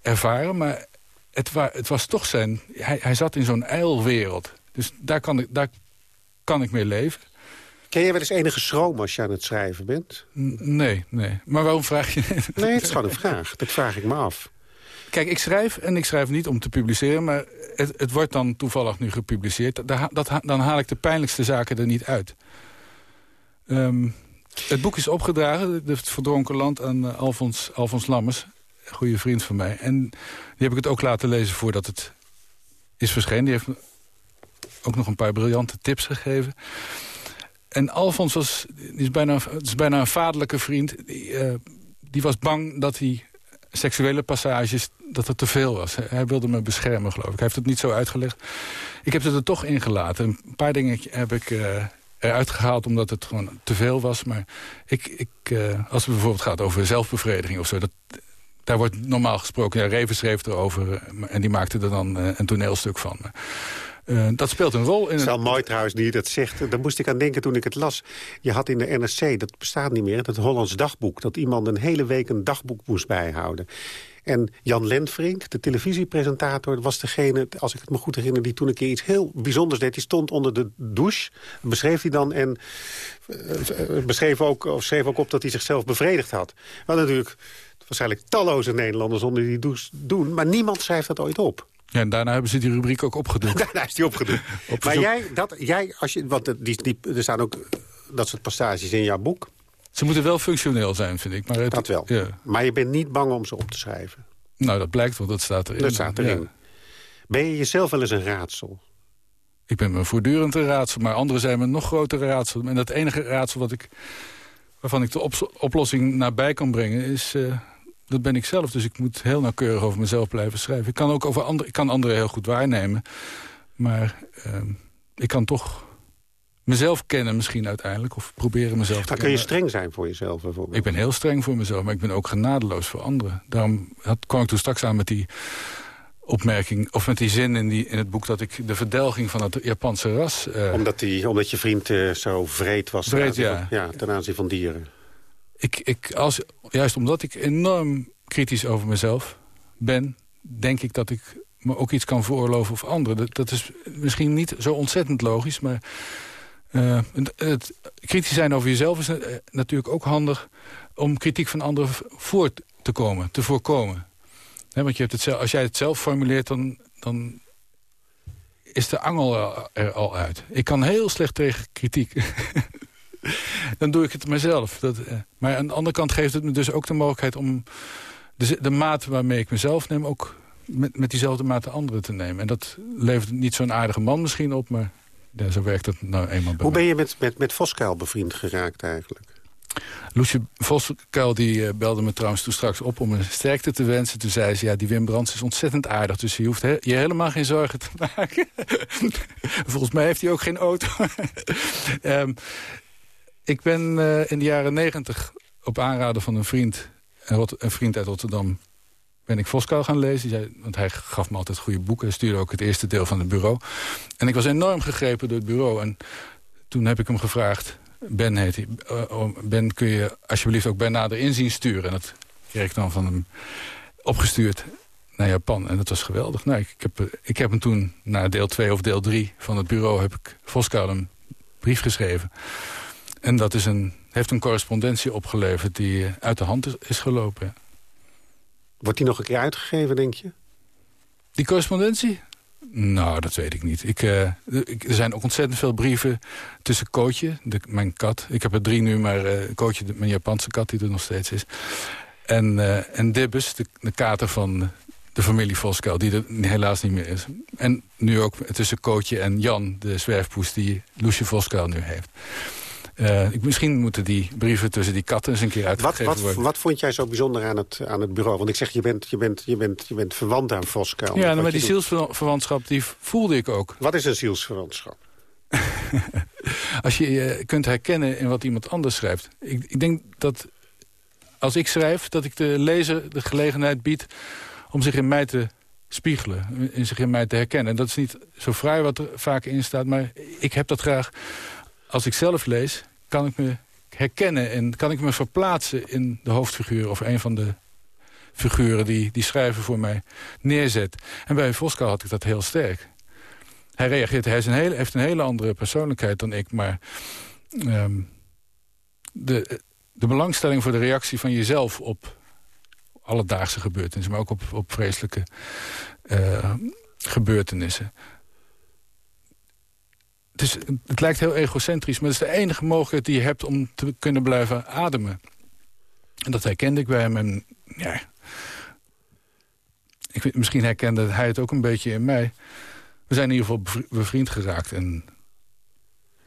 ervaren. Maar het, het, was toch zijn... Hij, hij zat in zo'n ijlwereld. Dus daar kan, ik, daar kan ik mee leven. Ken je wel eens enige schroom als je aan het schrijven bent? nee, nee. Maar waarom vraag je... Nee, het is gewoon een vraag. Dat vraag ik me af. Kijk, ik schrijf en ik schrijf niet om te publiceren... maar het, het wordt dan toevallig nu gepubliceerd. Dat, dat, dan haal ik de pijnlijkste zaken er niet uit. Um, het boek is opgedragen, Het Verdronken Land, aan uh, Alfons, Alfons Lammers. Een goede vriend van mij. En die heb ik het ook laten lezen voordat het is verschenen. Die heeft ook nog een paar briljante tips gegeven. En Alfons was, die is, bijna, is bijna een vaderlijke vriend. Die, uh, die was bang dat hij seksuele passages, dat het te veel was. Hij wilde me beschermen, geloof ik. Hij heeft het niet zo uitgelegd. Ik heb het er toch ingelaten. Een paar dingen heb ik uh, eruit gehaald omdat het gewoon te veel was. Maar ik, ik, uh, als het bijvoorbeeld gaat over zelfbevrediging of zo... Dat, daar wordt normaal gesproken... Ja, Reven schreef erover en die maakte er dan een toneelstuk van. Uh, dat speelt een rol. In het is wel mooi trouwens, je dat zegt. Daar moest ik aan denken toen ik het las. Je had in de NRC, dat bestaat niet meer, het Hollands dagboek. Dat iemand een hele week een dagboek moest bijhouden. En Jan Lenfrink, de televisiepresentator, was degene, als ik het me goed herinner... die toen een keer iets heel bijzonders deed. Die stond onder de douche, beschreef hij dan... en uh, beschreef ook, of schreef ook op dat hij zichzelf bevredigd had. Wat natuurlijk waarschijnlijk talloze Nederlanders onder die douche doen... maar niemand schrijft dat ooit op. Ja, en daarna hebben ze die rubriek ook opgedoekt. Daarna is die opgedoekt. maar jij, dat, jij, als je, want die, die, er staan ook dat soort passages in jouw boek. Ze moeten wel functioneel zijn, vind ik. Maar het, dat wel. Ja. Maar je bent niet bang om ze op te schrijven. Nou, dat blijkt wel, dat staat erin. Dat staat erin. Ben je jezelf wel eens een raadsel? Ik ben me voortdurend een raadsel, maar anderen zijn me nog grotere raadsel. En dat enige raadsel wat ik, waarvan ik de oplossing nabij kan brengen... is uh, dat ben ik zelf. Dus ik moet heel nauwkeurig over mezelf blijven schrijven. Ik kan ook over andere, ik kan anderen heel goed waarnemen. Maar uh, ik kan toch mezelf kennen misschien uiteindelijk. Of proberen mezelf te kennen. kun je streng zijn voor jezelf bijvoorbeeld? Ik ben heel streng voor mezelf, maar ik ben ook genadeloos voor anderen. Daarom had, kwam ik toen straks aan met die opmerking, of met die zin in, die, in het boek... dat ik de verdelging van het Japanse ras... Uh, omdat, die, omdat je vriend uh, zo vreed was vreed, ten, ja. Van, ja, ten aanzien van dieren. Ik, ik, als, juist omdat ik enorm kritisch over mezelf ben... denk ik dat ik me ook iets kan veroorloven of anderen. Dat, is misschien niet zo ontzettend logisch, maar... Uh, het, kritisch zijn over jezelf is uh, natuurlijk ook handig... om kritiek van anderen voor te komen, te voorkomen. Want je hebt het als jij het zelf formuleert, dan, dan is de angel er al uit. Ik kan heel slecht tegen kritiek. dan doe ik het mezelf. Dat, uh, maar aan de andere kant geeft het me dus ook de mogelijkheid om de, de maat waarmee ik mezelf neem... ook met, met diezelfde mate anderen te nemen. En dat levert niet zo'n aardige man misschien op, maar ja, zo werkt het nou eenmaal bij Hoe ben je met, met, met Voskuil bevriend geraakt eigenlijk? Loesje Voskuil die, uh, belde me trouwens toen straks op om een sterkte te wensen. Toen zei ze, ja, die Wim Brands is ontzettend aardig... dus je hoeft he je helemaal geen zorgen te maken. Volgens mij heeft hij ook geen auto. um, ik ben uh, in de jaren negentig op aanraden van een vriend een vriend uit Rotterdam ben ik Voskou gaan lezen. Zei, want hij gaf me altijd goede boeken. Hij stuurde ook het eerste deel van het bureau. En ik was enorm gegrepen door het bureau. En toen heb ik hem gevraagd... Ben heet hij. Uh, ben, kun je alsjeblieft ook bij nader inzien sturen? En dat kreeg ik dan van hem opgestuurd naar Japan. En dat was geweldig. Nou, ik, ik, heb, ik heb hem toen, na deel 2 of deel 3 van het bureau... heb ik Voskou een brief geschreven. En dat is een heeft een correspondentie opgeleverd die eh, uit de hand is, is gelopen. Wordt die nog een keer uitgegeven, denk je? Die correspondentie? Nou, dat weet ik niet. Ik, uh, ik, er zijn ook ontzettend veel brieven tussen Kootje, de, mijn kat. Ik heb er drie nu, maar uh, Kootje, mijn Japanse kat, die er nog steeds is. En, uh, en Dibbes, de, de kater van de familie Voskuil, die er helaas niet meer is. En nu ook tussen Kootje en Jan, de zwerfpoes die Loesje Voskuil nu heeft. Uh, ik, misschien moeten die brieven tussen die katten eens een keer uitgegeven wat, wat, worden. Wat vond jij zo bijzonder aan het, aan het bureau? Want ik zeg, je bent, je bent, je bent, je bent verwant aan Voskuil. Ja, nou, maar die zielsverwantschap die voelde ik ook. Wat is een zielsverwantschap? als je je kunt herkennen in wat iemand anders schrijft. Ik, ik denk dat als ik schrijf, dat ik de lezer de gelegenheid bied... om zich in mij te spiegelen, in zich in mij te herkennen. En dat is niet zo vrij wat er vaak in staat, maar ik heb dat graag als ik zelf lees, kan ik me herkennen en kan ik me verplaatsen in de hoofdfiguur of een van de figuren die die schrijver voor mij neerzet. En bij Voskou had ik dat heel sterk. Hij reageert, hij is een hele, heeft een hele andere persoonlijkheid dan ik, maar um, de, de belangstelling voor de reactie van jezelf op alledaagse gebeurtenissen, maar ook op, op vreselijke uh, gebeurtenissen het, is, het lijkt heel egocentrisch, maar het is de enige mogelijkheid die je hebt om te kunnen blijven ademen. En dat herkende ik bij hem. En ja, ik, misschien herkende hij het ook een beetje in mij. We zijn in ieder geval bevriend geraakt. En...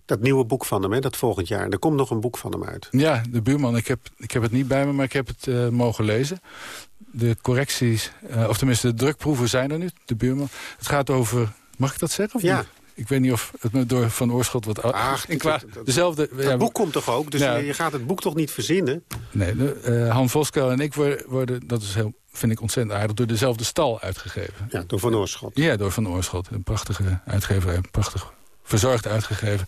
Dat nieuwe boek van hem, hè, dat volgend jaar. Er komt nog een boek van hem uit. Ja, de buurman. Ik heb, ik heb het niet bij me, maar ik heb het uh, mogen lezen. De correcties, uh, of tenminste de drukproeven zijn er nu, de buurman. Het gaat over... Mag ik dat zeggen? Of ja. Niet? Ik weet niet of het me door Van Oorschot wat... Ach, in qua, dezelfde, het ja, boek komt toch ook? Dus ja, je gaat het boek toch niet verzinnen? Nee, de, uh, Han Voskuil en ik worden, dat is heel, vind ik ontzettend aardig, door dezelfde stal uitgegeven. Ja, door Van Oorschot. Ja, door Van Oorschot. Een prachtige uitgeverij, prachtig verzorgd uitgegeven.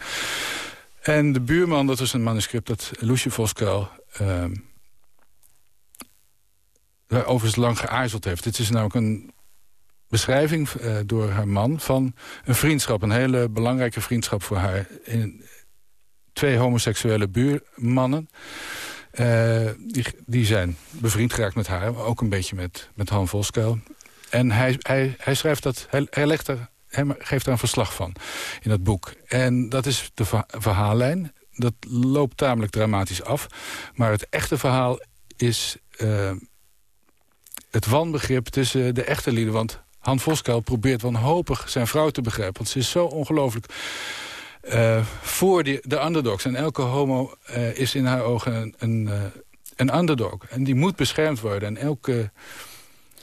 En de buurman, dat was een manuscript dat Loesje Voskuil... Uh, overigens lang geaarzeld heeft. Het is namelijk een beschrijving uh, door haar man van een vriendschap. Een hele belangrijke vriendschap voor haar. In twee homoseksuele buurmannen. Uh, die, die zijn bevriend geraakt met haar. Ook een beetje met, met Han Voskuil. En hij, hij, hij schrijft dat... Hij, legt er, hij geeft daar een verslag van in dat boek. En dat is de verhaallijn. Dat loopt tamelijk dramatisch af. Maar het echte verhaal is... Uh, het wanbegrip tussen de echte lieden. Want Han Voskuil probeert wanhopig zijn vrouw te begrijpen. Want ze is zo ongelooflijk uh, voor die, de underdogs. En elke homo uh, is in haar ogen een, uh, een underdog. En die moet beschermd worden. En elke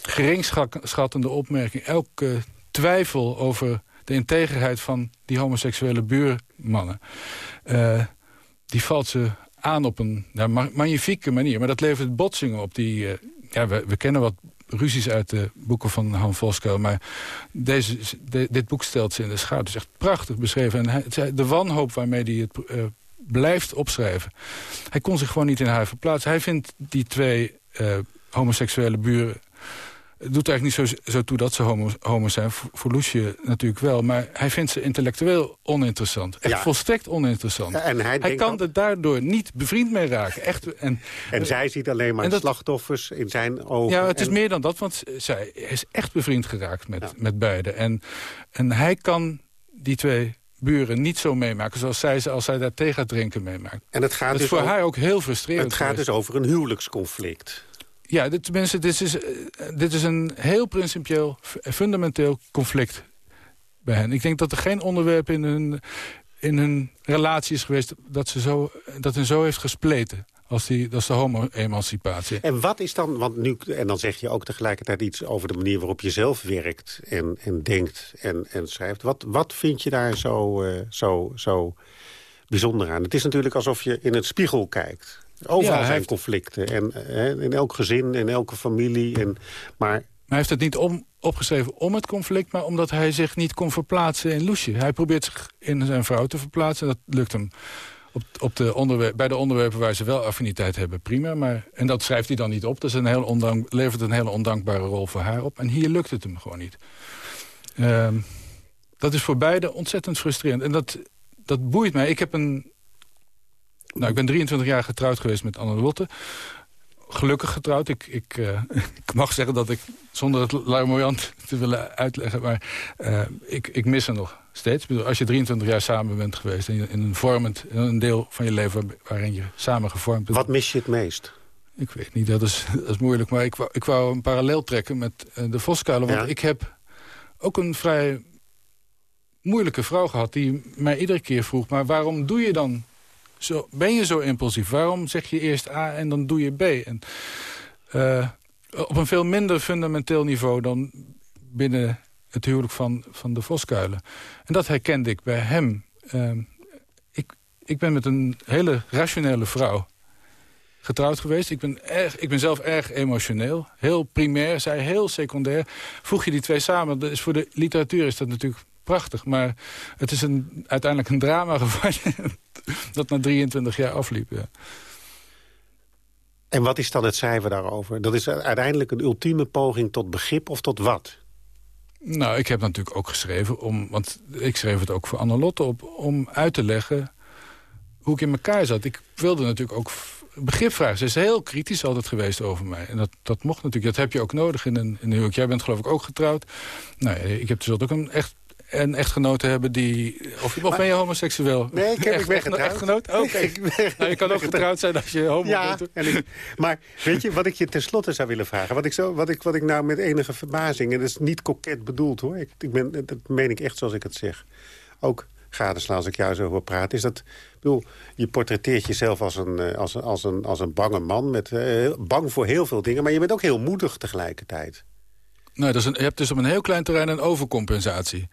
geringschattende opmerking... elke twijfel over de integriteit van die homoseksuele buurmannen... die valt ze aan op een ja, magnifieke manier. Maar dat levert botsingen op die... ja, we, we kennen wat ruzies uit de boeken van Han Voskuil. Maar deze, de, dit boek stelt ze in de schouw. Het is echt prachtig beschreven. En de wanhoop waarmee hij het uh, blijft opschrijven. Hij kon zich gewoon niet in haar verplaatsen. Hij vindt die twee uh, homoseksuele buren doet eigenlijk niet zo, zo toe dat ze homo, homo zijn. Voor, Loesje natuurlijk wel. Maar hij vindt ze intellectueel oninteressant. Echt ja. volstrekt oninteressant. Ja, en hij, hij kan dat... er daardoor niet bevriend mee raken. Echt, en, en zij ziet alleen maar dat, slachtoffers in zijn ogen. Ja, het en... is meer dan dat. Want zij is echt bevriend geraakt met, ja. met beiden. En, en hij kan die twee buren niet zo meemaken... zoals zij ze als zij daar thee gaat drinken meemaakt. En het gaat dat dus is voor over... haar ook heel frustrerend. Het gaat geweest. dus over een huwelijksconflict. Ja, dit, mensen, dit, is, uh, dit is een heel principieel, fundamenteel conflict bij hen. Ik denk dat er geen onderwerp in hun, in hun relatie is geweest... dat, ze zo, dat hen zo heeft gespleten als, die, als de homo-emancipatie. En wat is dan, want nu, en dan zeg je ook tegelijkertijd iets over de manier waarop je zelf werkt en, en denkt en, en schrijft. Wat, wat vind je daar zo, uh, zo, zo bijzonder aan? Het is natuurlijk alsof je in het spiegel kijkt. Overal Ja, hij zijn heeft- conflicten. En hè, in elk gezin, in elke familie. En, maar Maar hij heeft het niet om, opgeschreven om het conflict... maar omdat hij zich niet kon verplaatsen in Loesje. Hij probeert zich in zijn vrouw te verplaatsen. Dat lukt hem op, op de onderwerp, bij de onderwerpen waar ze wel affiniteit hebben. Prima, maar, en dat schrijft hij dan niet op. Dat is een heel ondank, levert een hele ondankbare rol voor haar op. En hier lukt het hem gewoon niet. Ehm, dat is voor beide ontzettend frustrerend. En dat, dat boeit mij. Ik heb een... Nou, ik ben 23 jaar getrouwd geweest met Anne Lotte. gelukkig getrouwd. Ik, ik, uh, ik, mag zeggen dat ik, zonder het larmoyant te willen uitleggen... maar uh, ik, ik mis er nog steeds. Als je 23 jaar samen bent geweest... en in een vormend een deel van je leven waarin je samen gevormd bent... Wat mis je het meest? Ik weet niet, dat is, dat is moeilijk. Maar ik wou, ik wou een parallel trekken met uh, de Voskuilen. Want ja. ik heb ook een vrij moeilijke vrouw gehad... die mij iedere keer vroeg... maar waarom doe je dan zo, ben je zo impulsief? Waarom zeg je eerst A en dan doe je B? En, uh, op een veel minder fundamenteel niveau dan binnen het huwelijk van, van de Voskuilen. En dat herkende ik bij hem. Uh, ik, ik ben met een hele rationele vrouw getrouwd geweest. Ik ben, erg, ik ben zelf erg emotioneel. Heel primair, zij heel secundair. Voeg je die twee samen, dus voor de literatuur is dat natuurlijk prachtig. Maar het is een, uiteindelijk een drama geworden dat na 23 jaar afliep. Ja. En wat is dan het cijfer daarover? Dat is uiteindelijk een ultieme poging tot begrip of tot wat? Nou, ik heb natuurlijk ook geschreven, om, want ik schreef het ook voor Annelotte op... om uit te leggen hoe ik in elkaar zat. Ik wilde natuurlijk ook begrip vragen. Ze is heel kritisch altijd geweest over mij. En dat, dat mocht natuurlijk. Dat heb je ook nodig in een, in een huwelijk. Jij bent geloof ik ook getrouwd. Nou, ik heb dus ook een echt en echtgenoten hebben die... Of, of ben je homoseksueel? Nee, ik, heb, Echt, ik ben getrouwd. Echtgenoot? Oké. Okay. Nou, je kan ook getrouwd zijn als je homo ja, bent. Ik, maar weet je, wat ik je tenslotte zou willen vragen... Wat ik, zo, wat ik, wat ik nou met enige verbazing... en dat is niet koket bedoeld, hoor. Ik, ik ben, dat meen ik echt zoals ik het zeg. Ook gadeslaan als ik jou zo hoor praten... is dat, ik bedoel, je portretteert jezelf als een, eh, als een, als een, als een bange man... Met, uh, bang voor heel veel dingen, maar je bent ook heel moedig tegelijkertijd. Nou, dat je hebt dus op een heel klein terrein een overcompensatie.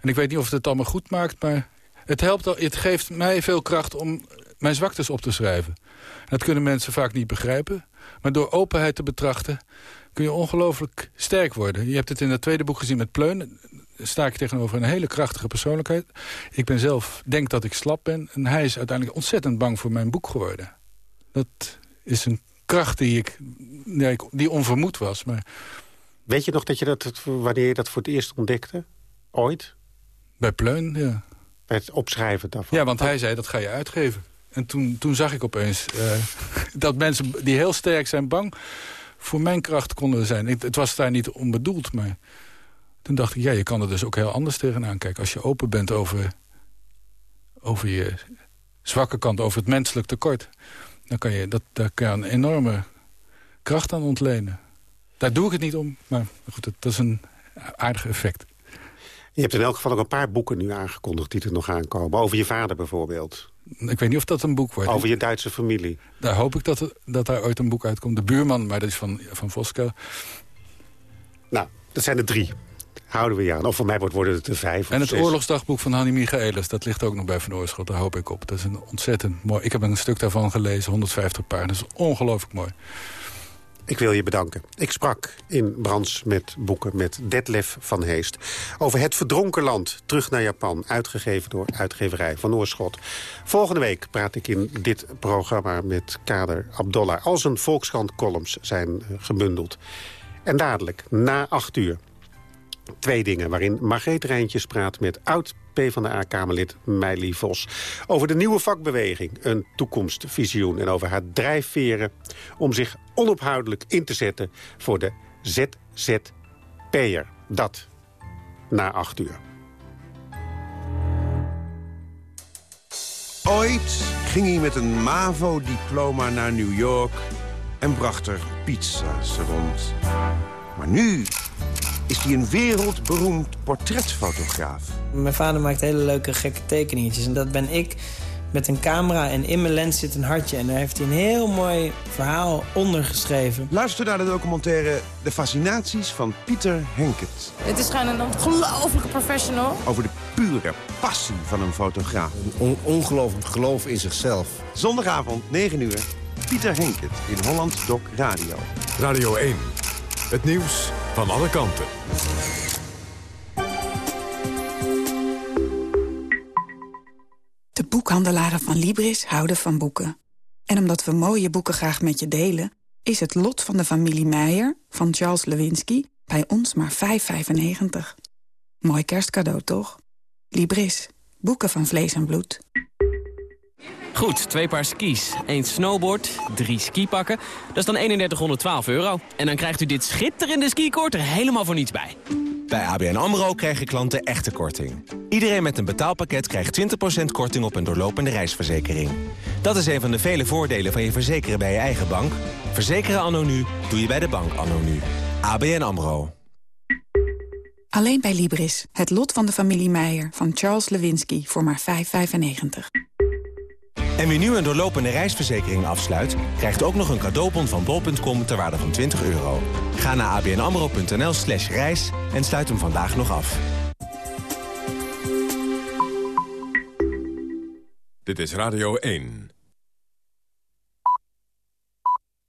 En ik weet niet of het het allemaal goed maakt, maar het, helpt al, het geeft mij veel kracht om mijn zwaktes op te schrijven. Dat kunnen mensen vaak niet begrijpen. Maar door openheid te betrachten kun je ongelooflijk sterk worden. Je hebt het in het tweede boek gezien met Pleun. sta ik tegenover een hele krachtige persoonlijkheid. Ik ben zelf, denk dat ik slap ben. En hij is uiteindelijk ontzettend bang voor mijn boek geworden. Dat is een kracht die, ik, die onvermoed was. Maar... Weet je nog dat je dat, wanneer je dat voor het eerst ontdekte? Ooit? Bij Pleun, ja. Bij het opschrijven daarvan? Ja, want hij zei, dat ga je uitgeven. En toen, toen zag ik opeens uh, dat mensen die heel sterk zijn bang... voor mijn kracht konden zijn. Het, het was daar niet onbedoeld, maar... Toen dacht ik, ja, je kan er dus ook heel anders tegenaan kijken. Als je open bent over, over je zwakke kant, over het menselijk tekort... dan kan je dat, daar kan je een enorme kracht aan ontlenen. Daar doe ik het niet om, maar goed, dat is een aardig effect. Je hebt in elk geval ook een paar boeken nu aangekondigd die er nog aankomen. Over je vader bijvoorbeeld. Ik weet niet of dat een boek wordt. Over je Duitse familie. Daar hoop ik dat, dat daar ooit een boek uitkomt. De buurman, maar dat is van, van Voska. Nou, dat zijn er drie. Houden we je aan. Of voor mij wordt worden het er vijf En het zes. oorlogsdagboek van Hanni Michaelis. Dat ligt ook nog bij Van Oorschot. Daar hoop ik op. Dat is een ontzettend mooi... Ik heb een stuk daarvan gelezen. 150 pagina's. Dat is ongelooflijk mooi. Ik wil je bedanken. Ik sprak in Brands met boeken met Detlef van Heest... over Het Verdronken Land, terug naar Japan... uitgegeven door uitgeverij Van Oorschot. Volgende week praat ik in dit programma met Kader Abdollah... als een Volkskrant-columns zijn gebundeld. En dadelijk, na acht uur... Twee dingen waarin Margreet Rijntjes praat met oud PvdA-kamerlid Meili Vos. Over de nieuwe vakbeweging, een toekomstvisioen... en over haar drijfveren om zich onophoudelijk in te zetten... voor de ZZP'er. Dat na acht uur. Ooit ging hij met een MAVO-diploma naar New York... en bracht er pizza's rond. Maar nu is hij een wereldberoemd portretfotograaf. Mijn vader maakt hele leuke gekke tekeningetjes. En dat ben ik met een camera en in mijn lens zit een hartje. En daar heeft hij een heel mooi verhaal onder geschreven. Luister naar de documentaire De Fascinaties van Pieter Henket. Het is gewoon een ongelofelijke professional. Over de pure passie van een fotograaf. Een ongelooflijk geloof in zichzelf. Zondagavond, 9 uur. Pieter Henket in Holland Doc Radio. Radio 1. Het nieuws van alle kanten. De boekhandelaren van Libris houden van boeken. En omdat we mooie boeken graag met je delen... is het lot van de familie Meijer van Charles Lewinsky bij ons maar 5,95. Mooi kerstcadeau, toch? Libris. Boeken van vlees en bloed. Goed, twee paar skis, één snowboard, drie skipakken. Dat is dan 3112 euro. En dan krijgt u dit schitterende skikoord er helemaal voor niets bij. Bij ABN AMRO krijgen klanten echte korting. Iedereen met een betaalpakket krijgt 20% korting op een doorlopende reisverzekering. Dat is een van de vele voordelen van je verzekeren bij je eigen bank. Verzekeren anno nu doe je bij de bank anno nu. ABN AMRO. Alleen bij Libris. Het lot van de familie Meijer van Charles Lewinsky voor maar 5,95. En wie nu een doorlopende reisverzekering afsluit... krijgt ook nog een cadeaubon van bol.com ter waarde van 20 euro. Ga naar abnamro.nl slash reis en sluit hem vandaag nog af. Dit is Radio 1.